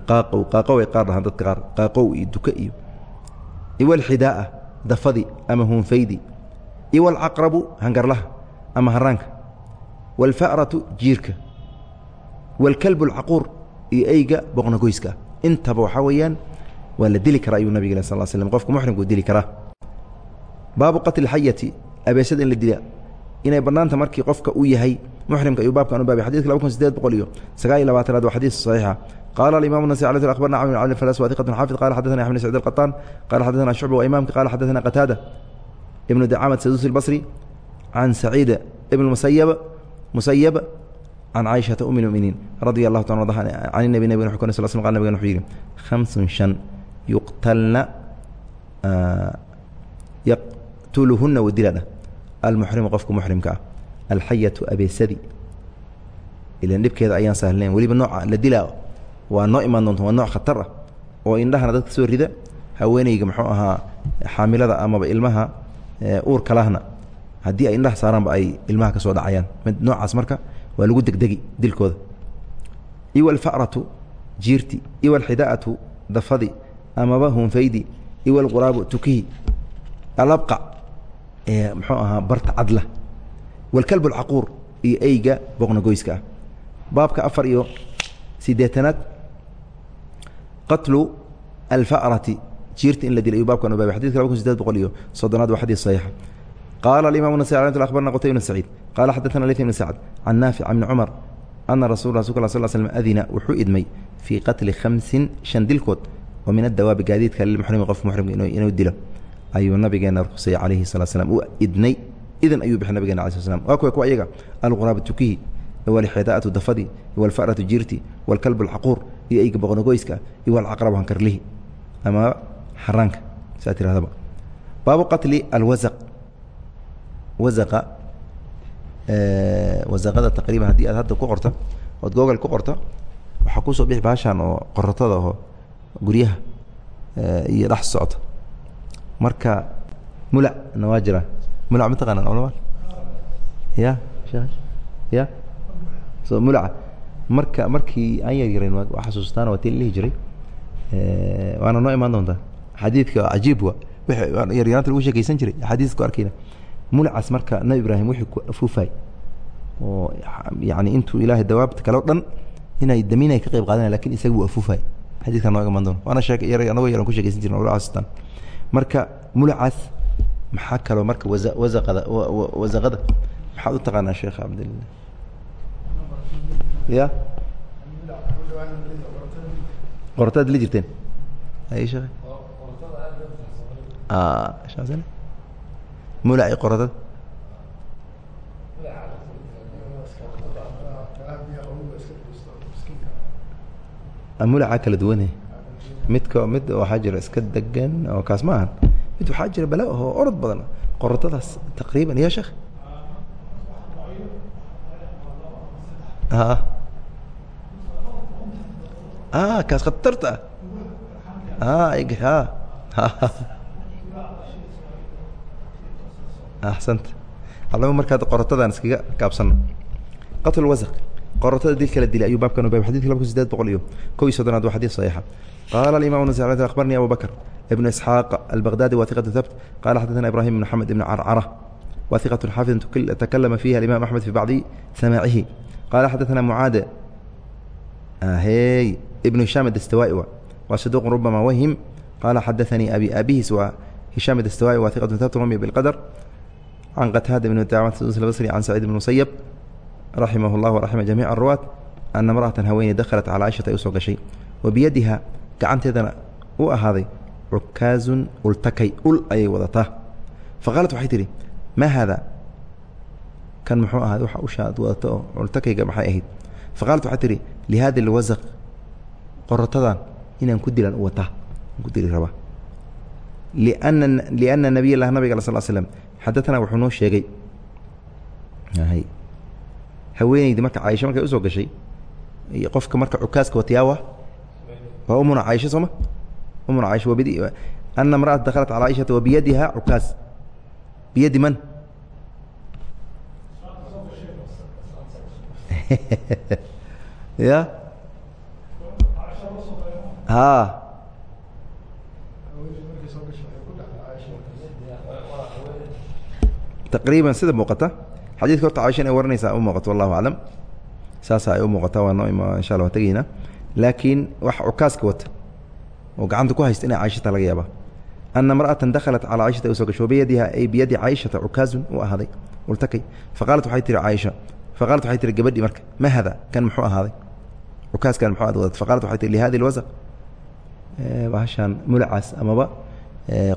qaaqow qaaqow ay qaar dhahaan dadka qaar qaaqow iyo duke iyo iwalxidaa'a dafadi ama huunfaydi iwalcaqrabu hangarlaha ama haraanka waalfa'ratu jiirka waalkalbu alcaquur iyo eyga boqnagoyska intaba waxaa weeyaan waa la dili karaa ayuu nabig sal slm qofka muxrimkuu dili karaa baabu qatli xayati abeesada in la dila inay banaanta markii qofka u yahay muxrimka ayuu baabkan u baabay. Xadidka laba kun sideed boqol iyo sagaal iyo labaatanaad waa xadiis saxiixa. Qala alimamu nasa ala akhbarna camr bn cali lswa iqatun xafid qala xadana yaxmed sacid alqaطaan qala xadana shucba wa imamka qala xadana qataada ibnu dacamat sadusi basri can saciid ibn musayab musayab can caaishata um muminiin radia allahu taala ada can nebi nabig nuux kone sal sl qal nabigan wuxuu yidhi khamsun shan yuqtalna yaqtuluhuna wadiladha almuxrimu qofka muxrimka ah. Alxayatu abeesadi ilan dhibkeeda ayaan sahlnayn weliba nooca la dilaa waa noo imaan doonta waa nooc khatar ah. Oo indhahana dadka soo rida haweeneyga muxuu ahaa xaamilada amaba ilmaha uurka lahna haddii ay indhaha saaraanba ay ilmaha ka soo dhacayaan. Noocaas marka waa lagu degdegi dilkooda. Iwa alfa'ratu jiirti iwa alxidaa'atu dafadi amaba hunfaydi iwa alquraabu tukihi. Alabqac ee muxuu ahaa barta cadla. Waalkalbu alcaquur iyo eyga boqnagoyska ah. Baabka afar iyo siddeetanaad qatlu alfa'rati jiirta in la dilay ayuu baabkan u laba kun sideed boqol iyo soddonaad waa xadiis saxiixa. Qaala alimamu nasai alay akhbarna qutay bn saciid qaala xaddaثana layt bn sacd can naafic bni cumar ana rasul rasulka al sl slm adina wuxuu idmay fii qatli khamsin shan dilkood oo min adawaabi gaadiidka lilmuxrimi qofka muxrimka inuu dilo ayuu nabigeena ruqsay calayhi salaa slam u idnay. Idan ayuu bixi nabigena ala sl waa kuwa kuwa iyaga alquraabu tukihi walxidaa'atu dafadi walfa'ratu jiirti walkalbu alcaquur iyo eyga boqnogoyska iyo walcaqrabu hankarlihi ama xaraanka saa tirahdaba. Baabu qatli alwasaq. Wasaqa wasaqada taqriiban haddii aad hadda ku qorta ood google ku qorta waxaa ku soo bixi baashan oo qoratada oo guryaha iyo dhex socota marka mulac na waa jira. Mulac ma taqaanaan culama ya ya? So mulaca marka markii aan yar yarayn waa xasuustaan waa tii la dhihi jiray. Waana noo imaan doontaa. Xadiidka cajiib wa. Yaryaraanta lagu sheekeysan jiray axaadiis ku arkayna. Mulacaas marka nabi ibraahim wixii ku afuufaay oo yani intuu ilaahay dawaabta kale o dhan inay daminay ka qayb qaadanaya laakiin isaga wuu afuufaay xadidka nooga imaan doona. Waana sheek yar anagoo yaran ku shekeysan jirna wala xasuustaan marka mulacaas maxaa kaloo marka wasa wasaqada maxaad u taqaanaa sheekh cabdillah ya? Qorataad la jirteen. Mulaci qoratad mulaca kala duwane midka mid waxaa jira iska degan oo kaas ma ahan. Mid waxaa jira bala oo orod badan. Qoratadaas taqriiban ya sheekh? Kaas khatarta ah. Axsanta alaba markaad qorotadan iskaga kaabsano qatl wasq qortada dil kala dilay ayuu baabkan ubay xadidka laba kun sideed boqol iyo kow iyo soddonaad waa xadid saxiixa. Qaala alimamu nasa akhbarnii abu bakr ibnu isxaaq albaqhdadi waahiqatu habt qaala xadadana ibrahim ibn xamed ibni carcara waahiqatun xaafidun takalama fiiha alimaam axmed fii bacdi samaacihi qaala xadadana mucaade. Ah, Ahey ibnu hishaam adastawaa'i wa waa saduuqun rubama wahim. Qaala xadaanii abi abihiis waa hishaam adastawaa'i waahiqatun habtun rumi bilqadar can qataada ibn dacwat basri can saciid ibn raximah اllah waraxima jamiic aruwaat ana imra'atan haweeney dakhalat calaa cishata ay u soo gashay. Wa biyadiha gacanteedana u ahaaday cukaazun ultakay ul ayay wadataa. Faqaalat waxay tidhi maa haada? Kan muxuu ahaad waxa usha ad wadato oo cultakayga maxay ahayd? Faqaalat waxaa tihi lihada alwasaq qorotadan inaan ku dilan u wataa. Ku dili rabaa. Liana nabiy lah nabiga sal slam xadatanaa wuxuu noo sheegay haweeneydi marka caaisha markay u soo gashay qofka marka cukaaska watayaawa waa umuna caaisha sooma umuna caaisha wabid ana imra'ata dakhalat calaa caaishata wabiyadiha cukaas. Biyadi man? Ya? Ha taqriiban sida muuqata xadiidka horta caisha inay waranaysaa u muuqato wallahu aclam. Saasa ay u muuqata waa noo ima insha alla waa tegaynaa laakiin wax cukaaska wata oo gacanta ku haysta inay caaishata laga yaaba ana imra'atan dakhalat calaa caishata u soo gasho biyadiha ay biyadi caaishata cukaazun u ahaaday ultakay. Faqaalat waxay tihi caaisha faqaalat waxay tihi gabadhi marka ma hada? Kan muxuu ahaaday? Cukaaskan muxuu aad wadat faqaalat waxay tihi lihadi lwasaq bahashaan mulacaas amaba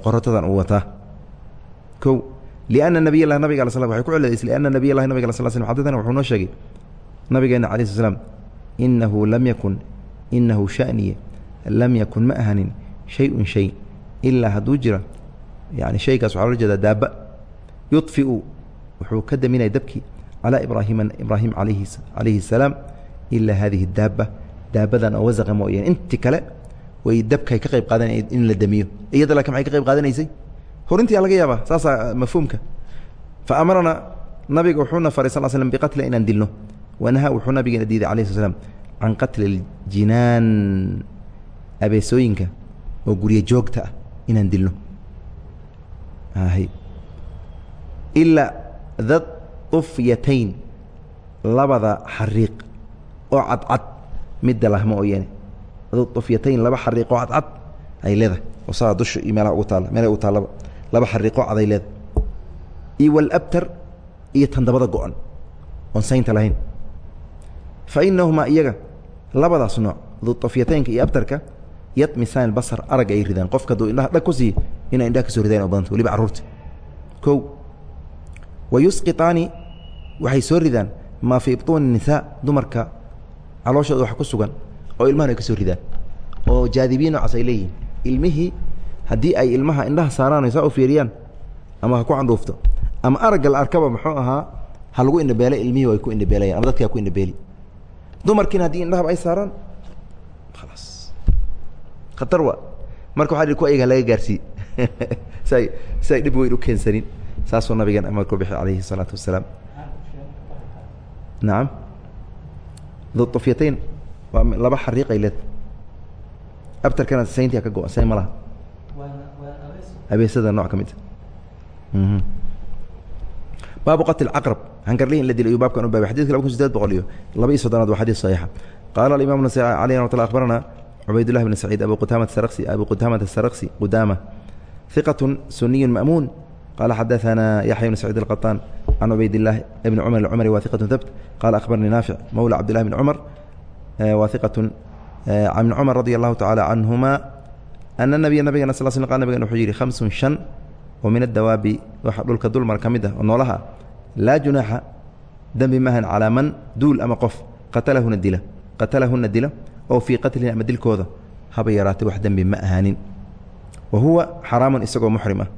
qorotadan uu wataa. Kow liana nabiy lah nabig slam waxay ku celedaysay liana nabiy lahi nabig sl slm xadadana wuxuu noo sheegay nabigeena calayi sl slam inahu lam yakun inahu shaniye lam yakun ma ahanin shay-un shay ilaa hadduu jira yani shaygaas waxaa lola jeedaa daaba yudfiu wuxuu ka daminaya dabkii calaa ibraahima ibraahim alayhi calayhi الsalaam ilaa hadihi daaba daabadan oo wasaqa mooyane inti kale way dabkay ka qayb qaadanay in la damiyo iyada laakiin maxay ka qayb qaadanaysay horintiyaa laga yaabaa saasaa mafhuumka. Fa amarana nabiga wuxuuna faray sal slm biqatla inaan dilno. Wanaha wuxuu nabigeena diiday alayh sl slam can qatli اljinaan oo guryo joogta ah inaan dilno. Ilaa dad ufyatayn labada xariiq oo cadcad midda lahma ooyane dad ufyatayn laba xariiq oo cadcad ay leedahay. Oo saa dusha iyo meelaha ugu taalla meelaha ugu taallaba laba xariiqoo cad ay leedahay iyo walabtar iyo tandabada go-an oon saynta lahayn. Fa inahumaa iyaga labadaas nooc dufyataynka iyo abtarka yadmisaan basar arag ay ridaan qofka hadduu indhaha dhag ku siiy inay indhaha ka ridaan o badanta waliba carruurta kow wa yusqitaani waxay soo ridaan maa fii ibtuuni nisaa dumarka calooshooda wax ku sugan oo ilmahan ay ka ridaan oo jaadibiin noocaas ay leeyihiin. Ilmihii haddii ay ilmaha indhaha saaraan ay saa u fiiriyaan ama ha ku candhuufto ama aragga la arkaba muxuu ahaa ha lagu indhabeelay ilmihii way ku indhabeelayan ama dadkaa ku indhabeeli. Dumarkiina haddii indhahaba ay saaraan khalaas khatar wa marka waxa ku ayaga laga gaarsii si ay si ay dhib weyn u keensanin. Saasuu nabigan amar ku bixi calayhi الsalaatu wasalaam. Nacam dufyatayn waa laba xariiqay leed. Abtarkana sayntia ka go-an sayn ma laha abeesada nooc ka mid. Baabu qatl caqrab hangarlihi in la baabkan u baabay. Xadidka laba iyo laba iyo soddonaad waa xadiis saxiixa. Qaala nasai alayh ramat lla akhbarana cubaydullah bn saciid abu qutaamata sarqsi abu qutaamata sarqsi qudaama hiqatun suniyu ma'muun. Qala xadaثana yaxya bn saciid alqaطaan can cubaydillahi bni cumar alcumari wa hiqatun habt qala akhbaranii naafic mawla cabdillahi bn cumar wa hiqatun can ibni cumar radi allahu canhuma ana nabiya nabigana sal sl qal nabigan wuxuu yidhi khamsun shan oo min adawaabi waxa dhulka dulmar ka mid ah oo noolaha ah laa junaaxa dembi maahan calaa man duul ama qof qatalahuna dila qatalahuna dila oo fii qatlihim ama dilkooda haba yaraatay wax dembi ma ahaanin wa huwa xaraamun isagoo muxrim ah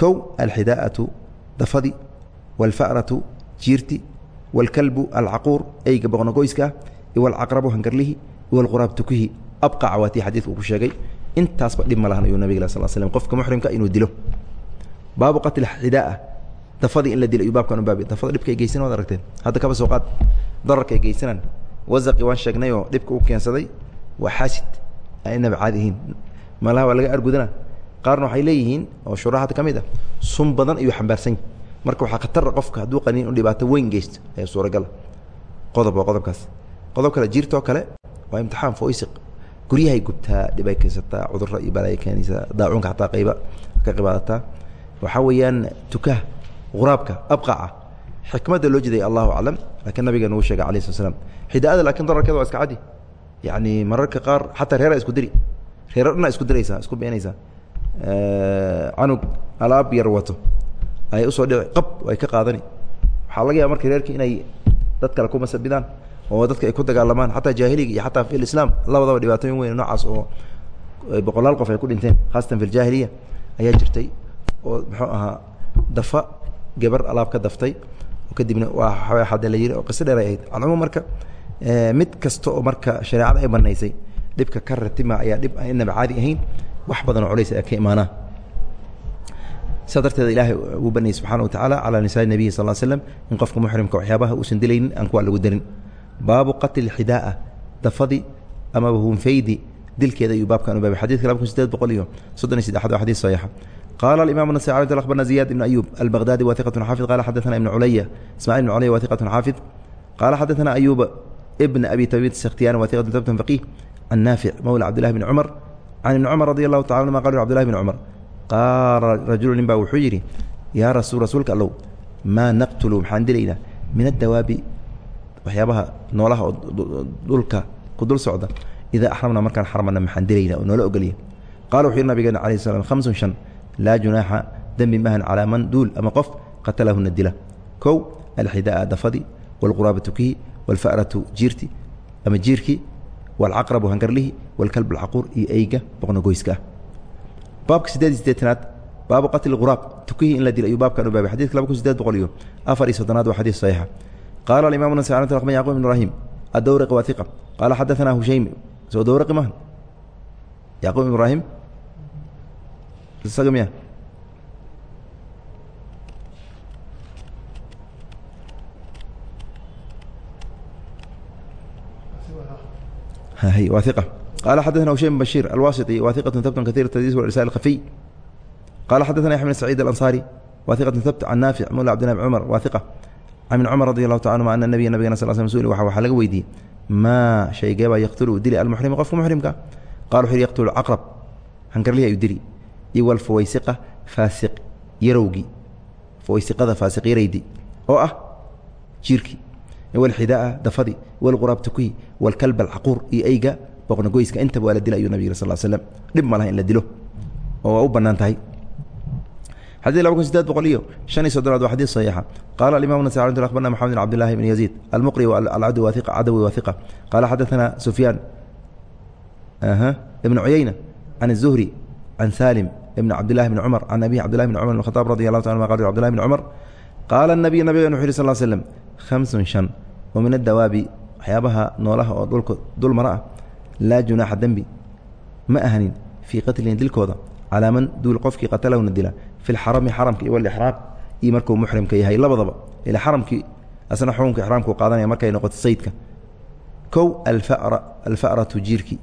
kow alxidaa'atu dafadi waalfa'ratu jiirti waalkalbu alcaquur eyga boqnogoyska ah hangarlihi iyo walquraab tukihi abqaca uu ku sheegay intaasba dhib ma lahan ayuu nabig sal slm qofka muxrimka inuu dilo. Baabu qatli xidaaa dafadii in la dilo ayuu baabkan u baabi dafada dhibka ay geysan waad aragteen. Hadda kaba soo qaad dararka ay geysanaan wasaqi waan sheegnay oo dhibka u keensaday waa xaasid inaba caadi ihiin malaha waa laga argudana qaarna waxay leeyihiin oo shuraxada ka mid ah sun badan ayuu xambaarsan marka waxaa khatara qofka hadduu qaniin u dhibaato weyn geysto ee suuragala qodob waa qodobkaas. Qodob kale jiirtoo kale waa imtixaan foisiq guryahay gubtaa dhibay keensataa cudurro iyo balaya keenaysaa daacuunka xataa qayba ka qibaadataa waxaa weeyaan tukaha quraabka abqaca xikmadda loo jeedaya allahu aclam laakiin nabigeena uu sheegay alai slat slam xidaa'ada laakiin dararkeeda waa iska caddi. Yacni mararka qaar xataa reeraa isku diri. Reero dhanaa isku diraysaa isku beenaysaa canug alaab yar wato. Ayay u soo dhici qab ay ka qaadani. Waxaa laga yaaba marka reerkii inay dad kale kumasabidaan oo dadka ay ku dagaalamaan xataa jaahiliga iyo xataa fi lislaam labadaba dhibaatooyin weyn noocaas oo boqolaal qof ay ku dhinteen khaasatan fi ljaahiliya ayaa jirtay oo muxuu ahaa dafa gabar alaab ka daftay kadibna waa hadde la yiri oo qiso dheer ay ahayd. Alcumuum marka mid kasta oo marka shareecada ay banaysay dhibka ka ratima ayaa dhib inaba caadi ahayn wax badan oo culays ka imaanaa. Darteeda ilaahay uu banayay subxana watacaala calaa nisaai nabiyi sal slam in qofka muxrimka waxyaabaha uusan dilaynin aan kuwa lagu darin baabu qatli xidaaa dafadi amaba hunfaydi dilkeeda ayuu baabkan u baabay. Xadidka laba kun sideed boqol iyo soddon iyo saddexad waa xadis saxiixa. Qaala alimam nasai alay akhbarna ziyad ibn ayub albaghdadi wa hiqatun xaafid qala xadathana ibn culaya ismacil ibn culaya wa hiqatun xaafid qaala xadathana ayuba ibn abi tabit sakhtiyani wa hiqatun tabtun faqih can naafic mawla cabdillahi bni cumar can ibni cumar radi allahu tacala anuma qala cbdillahi bni cumar qaala rajulu nin baa wuxuu yidhi yaa rasul rasuulka allow maa naqtulu maxaan dilaynaa min addawaabi waxyaabaha noolaha oo dhulka ku dul socda idaa axramna markaan xarmana maxaan dilaynaa oo noola ogolya qala wuxuu yihi nabigeena alayh slam hamsun shan laa junaaxa dembi mahan calaa man duul ama qof qatalahuna dila. Kow alxidaaa dafadi waalquraabatu kihi waalfa'ratu jiirti ama jiirkii waalcaqrabu hangarlihi waalkalb alcaquur iyo eyga boqnogoyska ah. Baabka sideed iyo sideetanaad baabu qatli quraab tukihii in la dila ayuu baabkan u baabay. Xadidka laba kun sideed boqol iyo afar iyo soddonaad waa xadiis saxiixa qala imam yaqub ibn ibrahim adowriq wa iqa qaala xadaanaa hushaym soo dowriqi maha yaqub ibn ibrahim isaga miya y wa iqa qaala xadaana hushaym bashir alwasiطi wa iqatun habtun kaira tadis wairsaal hafiy qala xadaana yaxya bn saciid alansaari wa iqatun habt can naafic mula abdillah bn cumar wa iqa ibn cumar radi allahu taala anuma ana nabiya nabigana sal sl suli waxaa laga weydiiyey maa shaygeebaa yaqtulu dili almuxrima qofka muxrimka qala wuxu yhi caqrab hangarlihi ayuu dili iyo walfawaysiqa faasiq yarowgii fawaysiqada faasiq yaraydi oo ah jiirkii walxidaaa dafadi walquraab tukuhi walkalb alcaquur iyo eyga boqnogoyska intaba waa la dila ayuu nabig sal slam dhib ma laha in la dilo oo waa u bannaan tahay xadii laba kun sideed boqol iyo shan iyo soddonaad waa xadii saxiixa. Qaala alimamu nasaci rt abarna maxamed bin cabdillahi bn yaziid almuqri alcadawi wathiqa qaala xadaana sufyaan ibn cuyeyna can الzuhri can salim ibn cabdillahi bni cumar can abihi cbdillahi bn cumar khataab radi allahu ta qa cbdillahi bn cumar qaala nabiy nabigan wuxu yhi sal slem hamsun shan oo min adawaabi waxyaabaha noolaha oo dhulka dul mara ah laa junaaxa dembi ma ahanin fii qatlihim dilkooda calaa man duul qofkii qatalahu na dila fi lxarami xaramka iyo walixraam iyo markuu muxrimka yahay labadaba ila xaramkii asna xukunka ixraamkuu qaadanaya markay noqoto saydka. Kow alfara alfa'ratu jiirki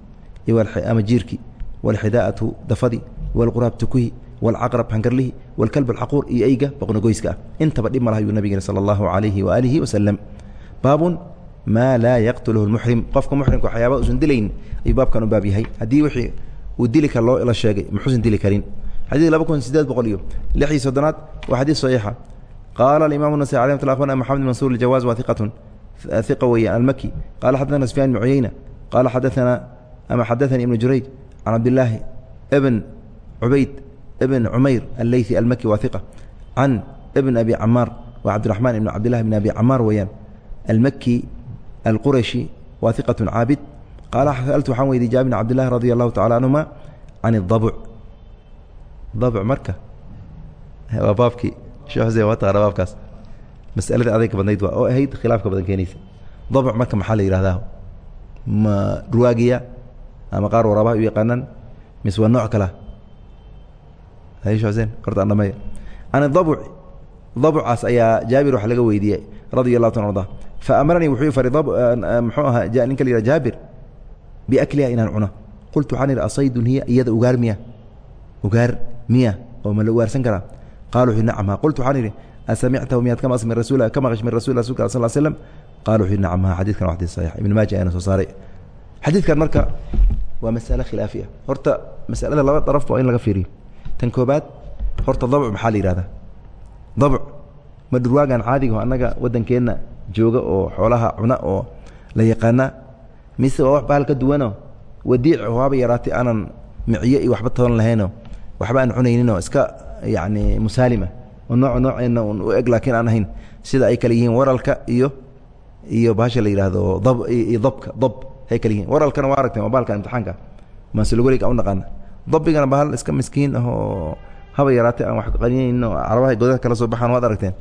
ama jiirki walxidaa'atu dafadi walquraab tukuhi walcaqrab hangarlihi walkalb alcaquur iyo eyga boqnogoyska ah. Intaba dhib malaha ayuu nabigeen sala allahu calayhi waaalihi wasalam baabun maa laa yaqtuluhu lmuxrim qofka muxrimka waxyaaba usan dilayn ayuu baabkan u baab yahay. Haddii wixii uu dili kar loo la sheegay muxuusan dili karin xadيث laba kun sideed boqol iyo lix iyo soddonaad waa xadiث صaحيixa qaala الimaم النasي عليه mt أخبرna محamed بن منصور الجawاز wa ثiqة ثiqa weeya almki qala xadaثna سفyان بن عuyeyنة qala xadaثna ama xadaثnي iبن jurayج can cabdاللaahi بn cubayd بn cumayr الleyثي almki wa ثiqة can بn أbi camaar wa cabdiرaحman iبn cabdالlahi بn abi camaar weeyaan almki alquraشhi wa ثiqaة caabid qaala sأltu waxaan weydiy jaabir بn cabdالlahi radي الlahu taعalى canهuma can الضبع dabc marka. Waa baabkii. Shee xuseen waa taqaana baabkaas. Masaladii adayga badnayd waa oo ahayd khilaafka badan keenaysa. Dabc marka maxaa la yihahdaa ma ruwaagiya ama qaar waraabaha u yaqaanaan mise waa nooc kala hay shee xuseen horta an dhameeya can dabc dabcaas ayaa jaabir wax laga weydiiyey radia allahu ta arda fa amaranii wuxuu faray muxuu ahaa ninka la yihah jaabir biakliha inaan cuno. Qultu waxaan ihi asaydun hiya? Iyada ugaar miya. Ugaar miya oo ma la ugaarsan karaa. Qala wuxu nacamha qultu waxaan idhi asamictahu miyaad ka min rasul ka maqash min rasul rasulka sal slam qala wuxu nacamha xadidkan wa xadis saxiix ibn maaja ayaana soo saaray. Xadiidkan marka waa masale khilaafi ah horta masalada laba darafba waa in laga fiiriyo. Tan koobaad horta dabc maxaa la yihahdaa dabc ma dhurwaagan caadiga annaga waddankeenna jooga oo xoolaha cuna oo la yaqaana mise waa wax bahal ka duwano wadiic waaba yaraatay aanan miciyo iyo waxba toban lahaynoo waxba aan cunayninoo iska yani musaalima. Oo nooc nooceenna un u eg laakiin aan ahayn sida ay kale yihiin waralka iyo iyo bahasha la yidhaahdo dab iyo dabka dab hay kale yihiin. Waralkana waa aragteen waa bahalka imtixaanka maansulogoliga u naqaana dabigana bahal iska miskiin ah oo haba yaraatay aan wax qaniyeyn oo carabaha godadka kala soo baxaan waad aragteen.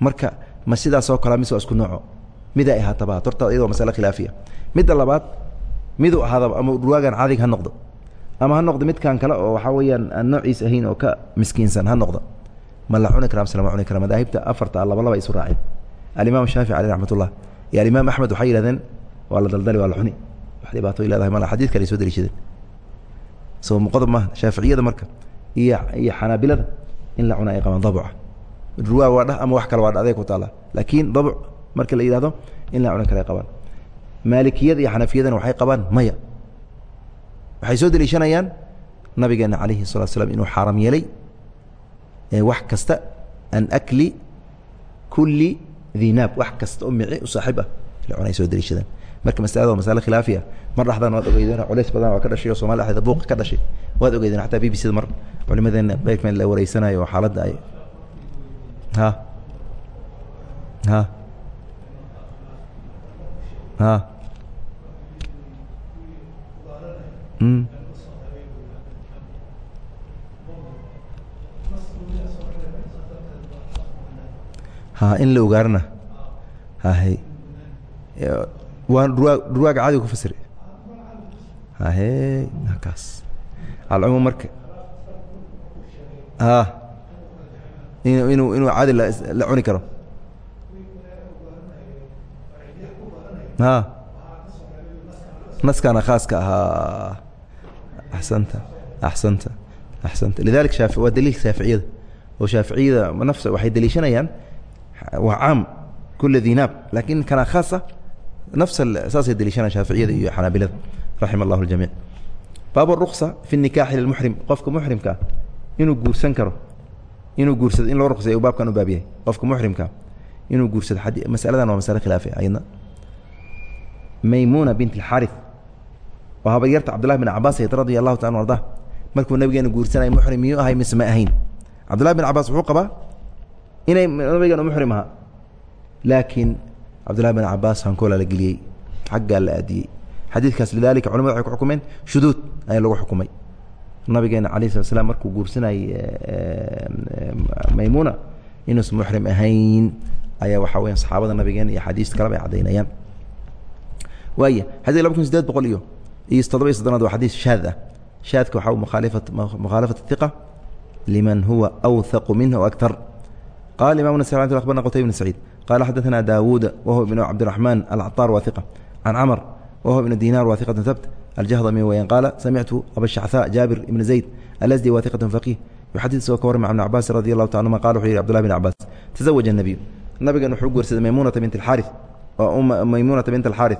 Marka ma sidaasoo kalea mise waa isku nooco mida ay ahaataba horta iyadoo masale khilaafiya. Midda labaad miduu ahaadaba ama dhurwaagan cadig ha noqdo ama ha noqdo midkan kale oo waxaa weeyaan aan noociis ahayn oo ka miskiinsan ha noqdo. Ma la cuni kara mise lama cuni kara madaahibta afarta laba laba isu raaceen alimaam shaafici aleyh raxmat ullah iyo alimaam axmed waxay yihahdeen waa la daldali waa la cuni. Wax dhibaato ay leedahay mala xadid kale ay soo deliishadeen so qodob maaha shaaficiyada marka iyo iyo xanaabilada in la cuna ay qabaan dabca ruwaa waa dhah ama wax kale waa dhadee ku taala. Laakiin dabc marka la yidhahdo in la cuni kale ay qabaan. Maalikiyada iyo xanafiyadana waxay qabaan maya waxay soo deliishanayaan nabigeena calayhi salatu slam inuu xaaram yeelay wax kasta an akli kulli dinaab wax kasta oo mici u saaxiib ah la cunay soo deliishadaan marka masalada waa masale khilaafiya. Mar dhaxdan waad ogeydeen culays badan waa ka dhashay oo somalia dhexdeeda buuqa ka dhashay. Waad ogeydeen xataa b b c da mar culimadeena beyrkmen la wareysanayo oo xaaladda ay ha? Ha? Ha mm. Ha in la ogaarana hahe waa dhurwaa dhurwaaga caadiga ku fasir hahe kaas. Alcumuum marka. Inu inuu inuu caadi la cuni karo. Ha. Naskana khaaska. Ahaa axsanta axsanta axsanta lidalik shaafi waa daliilka shaaficiyada oo shaaficiyada nafsa waxay deliishanayaan waa caam kula dinaab laakiin kana khaasa nafsa saasay deliishanayaan shaaficiyada iyo xanaabilada raxima allahu ljamiic baab ruksa fi nikaaxi lilmuxrim qofka muxrimkaa inuu guursan karo inuu guursado in loo ruqsay u baabkan u baab yahay qofka muxrimka inuu guursado masaladan waa masale khilaafi ayadna maymuna bint اlxaari oo habaryarta cabdullahi bin cabaas ayd taala arda markuu nabigeena guursanaya muxrim ahay mise ahayn cabdullahi bin cabaas wuxuu qabaa inay nabigeena muxrim ahaa laakiin cabdullahi bin cabaas hankoolaa la geliyey xaggaa la aadiyey xadiidkaas lidalika culamada waxay ku xukumeen shuduud ayaa lagu xukumay nabigeena alayh slat slam markuu guursanayay maymuna inuusan muxrim ahayn ayaa waxaa weya saxaabada nabigeena iyo axaadiista kaleba ay caddaynayaan waaya xadid laba kun sideed boqol iyo iyo toddoba iyo soddonaad waa xadiis shaad ah shaadka waxaa mukhaalifat mukhaalafat hiqa liman huwa awthaqu minhu o aktar qala imam nas abarna qtayb bn saciid qala xadaثna daawuud wahuwa ibn cabdiraxman alcaطaar wa hiqa can camr wahuwa ibn dinar wa hiqat habt aljahdami weyan qaala samictu abashachaa jaabir ibn zayd alasdi wa hiqat faqih yuxadid isagoo ka warrama ibn cabaas radi allahu ta anuma qala wuxuu yihi abdullah bn cabaas tazawaja الnabiyu nabigan wuxuu guursaday maymunata bint اlxaari oo maymunata bint alxaari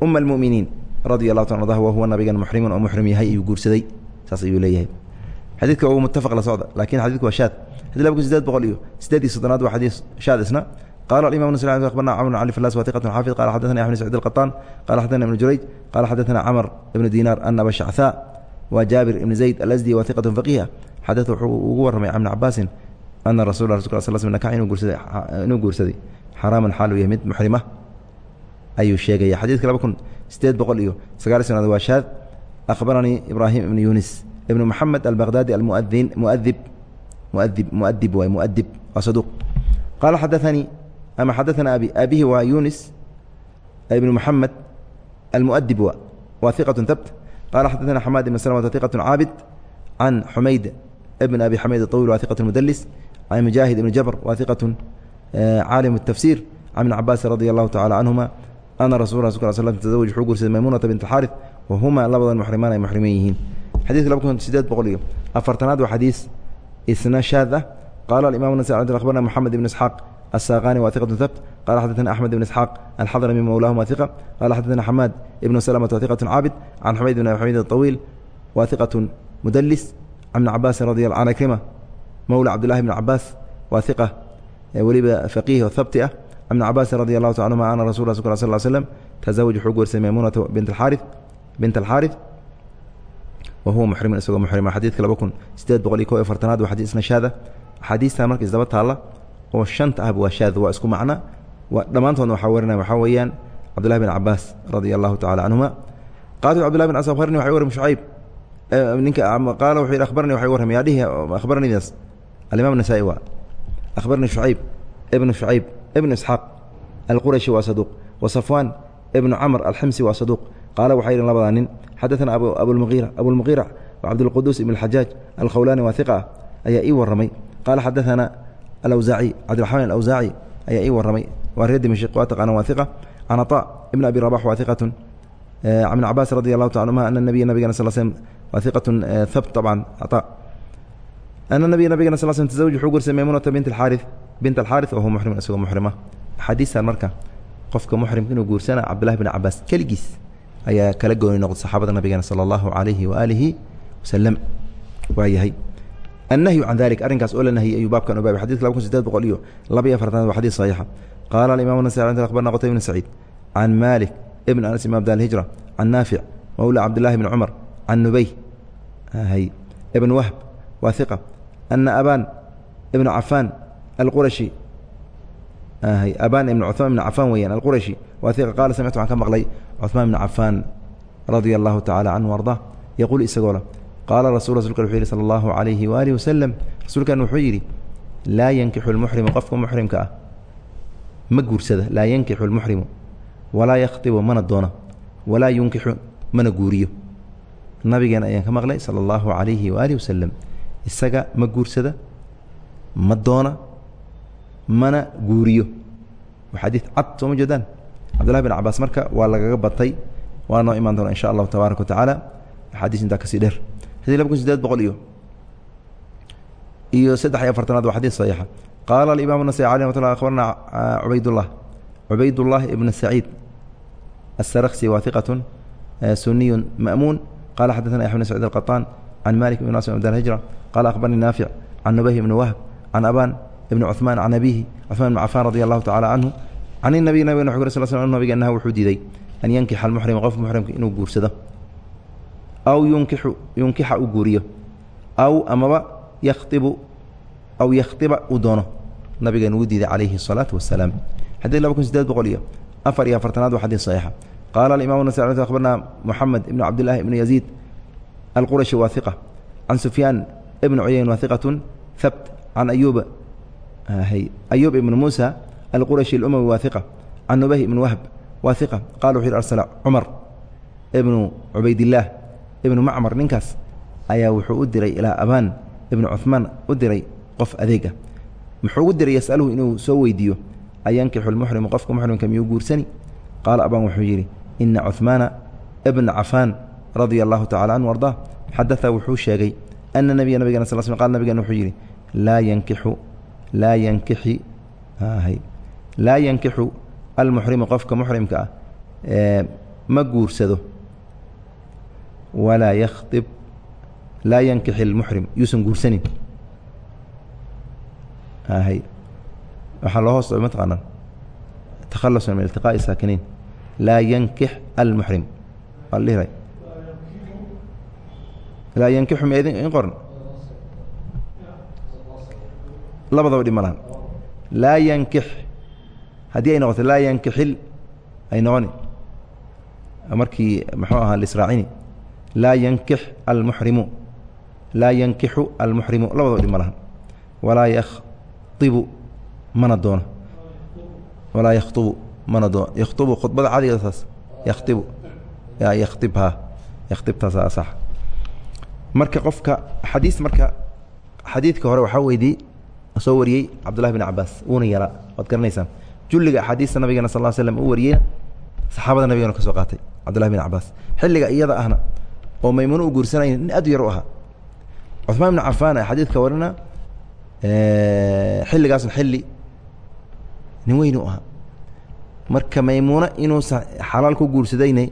uma almuminiin radia lahu ta ada wahuwa nabigan muxrimun oo muxrim yahay ayuu guursaday. Saas ayuu leeyahay. Xadiidka mutafaq la socda laakiin xadidku waa shaad. Xadis laba kun sideed boqol iyo sideed iyo soddonaad waa xadiis shaad isna. Qala imam s abarna cmr ali flas watiqat xaafid qala xadana axmed sacid alqaطaan qala xadana ibnu jurayj qala xadana camr ibnu dinar anaba shachaa wa jaabir ibni zayd alasdi watiqat faqiha xada wuxuu ugu warramay can ibni cabaasin ana rasul s inuu guursaday xaraaman xaalu yahay mid muxrim ah ayuu sheegaya xadiidka laba kun sideed boqol iyo sagaal sanaad waa shaad akhbaranii ibraahim ibn yunis ibn moxamed albaqdaadi almuadin muadib muadib muadib waay muadib waa saduuq qaala xadaanii ama xadaana abi abihi waa yunis ibn moxamed almuadib wa waa iqatu tabt qala xadaana xamaad ibn slmta iqatu caabid can xumayd ibn abi xamayd aطawil waa iqat mudlis can mujaahid ibn jabr waa iqatu caalim الtafsir can ibn cabaasi radi allahu tacala canhuma ana rasul sl sl tazawaj wuxuu guursaday maymunata bint alxaari wahuma labadan muxrimaan ay muxriman yihiin xadidka laba kun sideed boqol iyo afartanaad waa xadiis isna shaad ah qaala aimam nas abarna moxamed ibn isxaaq الsاqاni wa ثiqة ثbt qala xadثna أحmed بن isحاaq الxضرمي mowlahma ثiqة qala xadثna xmاad ibn سلمة wa ثiqة caabid can xumayd بn abi xamid الطawiil wa ثiqaة mudlis can بn cabاsi radi an akrima mowla cabdالlahi بn cabaas wa ثiqة weliba faqiih oo habti ah n cabasi radi alahu ta anuma ana rasul sl sl slm tazawaj wuxuu guursaday maymunata bint alxaari wa huwa muxrimun isagoo muxrima xadiidka laba kun sideed boqol iyo ko iyo fartanaad waa xadiisna shaada axaadiistan marka isdaba taalla oo shanta ahba waa shaad waa isku macna dhammaantoodna waxaa warinaya waxaa weeyaan cabdullahi bin cabaas radia allahu tacala canhuma qaatu cbdullahi bin as barni waxay warram shucayb ninka qaala wuxuu yidhi akhbarni waxay warram yaa dhihi akhbarnidaas alimaam nasaa'i waa akhbarni shucayb ibnu shucayb ibn isxaaq alqurashi waa saduuq wa safwaan ibnu camr alximsi waa saduuq qaala waxay yidhin labadaa nin xadaana abulmuqiira abulmuqiira waa cabdulquduus ibn alxajaaj alkhawlaani waa iqa ah ayaa ii warramay. Qaala xadaana alawsaaci cabdiraxmaan alawsaaci ayaa ii warramay. Waa reer dimashq waa taqaana waa iqa can ataa ibn abi rabax waa iqatun can cabaas radi allahu taca anuma ana nabiya nabigana sal slm waa iqatun habt abcan ataa ana nabiya nabigana sal slm tazawaj wuxuu gursay maymunata bint alxaari bint alxaari wahuwa muxrim isagoo muxrima axaadiistan marka qofka muxrimka inuu guursana cabdullahi bin cabaas keligiis ayaa kala gooni noqday saxaabada nabigeena sala allahu calayhi waaalihi wasalam waa yahay annahyu can dalik arrinkaas oo la nahiyey ayuu baabkan ubaabay xadidka laba kun sideed boqol iyo laba iyo afartanaad waa xadiis saxiixa qaala alimaam nasai akhbarna qutayb ibn saciid can malik ibn anas imam dar hijra can naafic mawla cabdillahi bni cumar can nubey ibn wahb waa hiqa ana aban ibnu cafaan alqurashi abaan ibn cuثmaan ibn cafaan weyaan alqurashi waa iqa qaala samictu waxaan ka maqlay cuثmaan ibn cafaan radia allahu tacala canhu arda yaquul isagoo le qaala rasul rasulka wuxuu yihi sala allahu calayhi waalihi wasalam rasuulkan wuxuu yidhi laa yankixu lmuxrimu qofka muxrimka ah ma guursada laa yankixu lmuxrimu walaa yakhtibu mana doona walaa yunkixu mana guuriyo nabigeena ayaan ka maqlay sala allahu calayhi waalihi wasalam isaga ma guursada ma doona mana guuriyo xadiid cad soo ma jeedaan cabdullahi bin cabaas marka waa lagaga batay waa noo imaan doona insha allahu tabaaraka wa tacaala axaadiis intaa kasii dheer xadii laba kun sideed boqol iyo iyo saddex iyo afartanaad waa xadiis saxiixa qaala alimaam nasai alي ramat lla akhbarna cubaydullah cubaydullahi ibn saciid asaraksi waa hiqatun suniyun ma'muun qala xadaثana yaxya bn sacid alqaطaan can malik ibn nas dar hijra qala akhbarnii naafic can nubayh ibni wahb can aban ibn cuثmaan can abihi cuثmaan ibn cafaan radi allahu tacala canhu can inabiy nabigena wxu sl sl nabiga naha wuxuu diiday an yankixa almuxrima qof muxrimka inuu guursado aw yunkixu yunkixa u guuriyo aw amaba yakhtibu aw yakhtiba uu doono nabigeena wuu diiday calayhi الsalaatu wasalaam xadid laba kun sideed boqol iyo afar iyo afartanaad waa xadiis saxiixa qaala alimam nas akhbarna moxamed ibn cabdillahi ibn yaziid alqurashi waa hiqa can sufyaan ibn cuyayn waa hiqatun habt can ayuuba ayuub ibn muusa alqurashi اlumawi waa hiqa can nubah ibn wahb waa hiqa qala wuxu yhi arsala cumar ibnu cubaydillaah ibnu macmar ninkaas ayaa wuxuu u diray ilaa abaan ibnu cuثmaan u diray qof adeeg ah muxuu u diray yasaluhu inuu soo weydiiyo ayankixu lmuxrimu qofka muxrimka miyuu guursani qaala abaan wuxuu yidhi ina cuثmaana bna cafaan radia allahu tacala canhu ardaa xadaثa wuxuu sheegay ana nabiya nabigena sal sl qal nabigena wuxuu yidhi laa yankixu laa yankixi laa yankixu almuxrimu qofka muxrimka ah ma guursado walaa yakhtib laa yankix ilmuxrim yuusan guursanin hay waxaa loo hoos ma taqaanaan takhalusan min iltiqaa'i saakiniin laa yankix almuxrim waa la dhihiray laa yankixu ma idin qoran labadaba dhib ma lahan. Yankix haddii ay noqoto laa yankixil ay noqoni. Markii muxuu ahaa lisraacini. Laa yankix almuxrimu laa yankixu almuxrimu labadaba dhib ma lahan. Walaa yakhtibu mana doono yakhtubu mana yakhtubu khudbada cadigeeda saas. Yakhtibu. Yaktibhaa yaktibtaasaa asax marka qofka xadiis marka xadiidka hore waxaa weydii soo wariyey cabdullahi bin cabaas wuuna yaraa waad garanaysaan. Julliga axaadiista nabigeena sal slm u wariyeyna saxaabada nabigena ka soo qaatay cabdullahi bin cabaas xilliga iyada ahna oo maymuuno u guursanaya nin aad u yar u ahaa. Cuثmaan ibn cafaan ee xadiidka warina xilligaasna xilli nin weyn u ahaa. Marka maymuuno inuusa xalaal ku guursadayna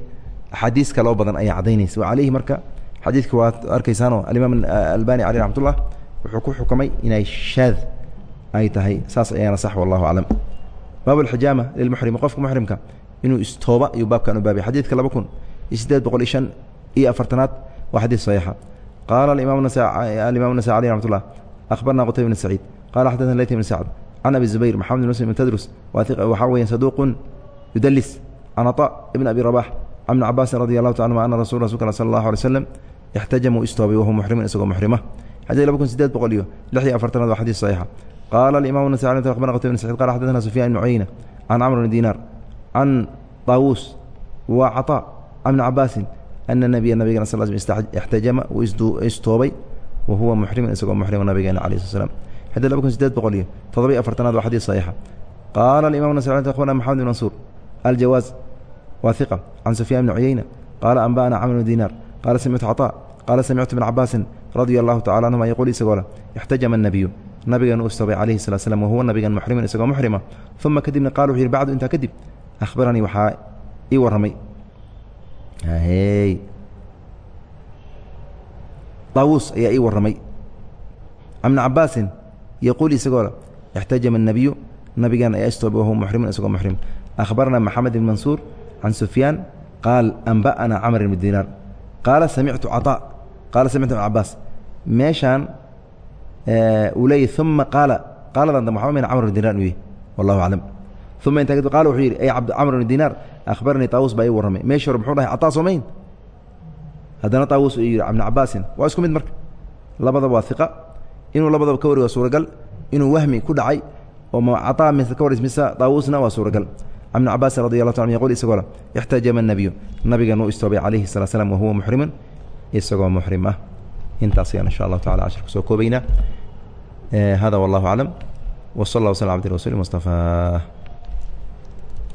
axaadiis kaloo badan ayaa caddaynaysa. Wa calayhi marka xadiidka waad arkaysaanoo alimaam albani caleyh raxmat ullah wuxuu ku xukumay inay shaad ay tahay. Saas ayaana sax wallahu aclam. Baab alxijaama lilmuxrimi qofka muxrimka inuu istooba ayuu baabkan u baabay xadiidka laba kun iyo siddeed boqol iyo shan iyo afartanaad waa xadiid saxiixa. Qaala alimaam nasa alimaam nasa aleyh raxmat ullah akhbarna qutayb bn saciid. Qala xadana layt bn sacd can abi zubayr maxamed bn muslim bn tadrus waxaa weya saduuqun yudalis can aطa ibn abi rabax can ibni cabaasin radi allahu ta anuma ana rasul rasulka sala allahu alay slam ixtajamuu istoobay wahuwa muxrimun isagoo muxrima xadii laba kun sideed boqol iyo lix iyo afartanaad waa xadiis saxiixa qaala alimam nasai akhbarna qtay bn sacid qala xadana sufyan ibn cuyeyna can camr bni diinaar can taawuus wa caطa can ibni cabaasin ana nabiya nabigena sal sl ixtajama uu istoobay wa huwa muxrimun isagoo muxrima nabigeena alayh sl slam xadii laba kun sideed boqol iyo todoba iyo afartanaad waa xadiis saxiixa qaala alimam nasai akhbarna maxamed bn mansuur aljawaaz waa iqa can sufyan bni cuyeyna qaala anba'ana camr bn diinaar qaala samictu caطaa qaala samictu ibn cabaasin radia allahu tacala anhuma yaquul isagoola ixtajama annebiyu nabigan uu istobay calayhi sala slam wahuwa nabigan muxriman isagoo muxrima uma kadibna qaal wuxu yidhi bacdu intaa kadib ahbaranii waxaa ii warramay daawuus ayaa ii warramay an bni cabaasin yaquul isagoola ixtajama annebiyu nabigan ayaa istobay wahuwa muxriman isagoo muxrim ahbaranaa maxamed ibn mansuur can sufyaan qaal anba'anaa camr ibn dinaar qaala samictu caطa qaala samictu ibn cabaas meeshaan uu leeyay uma qaala qaaladan dambe waxaa mayna camr ibn dinar uu yihi wallahu aclam uma intaa kadib qala wuxuu yidhi ay camr ibn dinaar akhbaranii taawus baa ii warramay meeshii hore muxuu dhahay cataa soomayn haddana taawus uu yidhi ibn cabaasin waa isku mid marka labadaba waa iqa inuu labadaba ka wariyo waa suuragal inuu wahmi ku dhacay oo cataa mise ka waris mise taawusna waa suuragal n cabaas radi a ta ql isagoo ixtajama nabiyu nabigan uu istoobay calayhi sala slam wahuwa muxrimun isagoo muxrim ah. Intaas ayaan insha allahu tacala cashar ku soo koobaynaa. Eh, hada wallahu aclam. W sal lla w sl abdi rasul mustafaa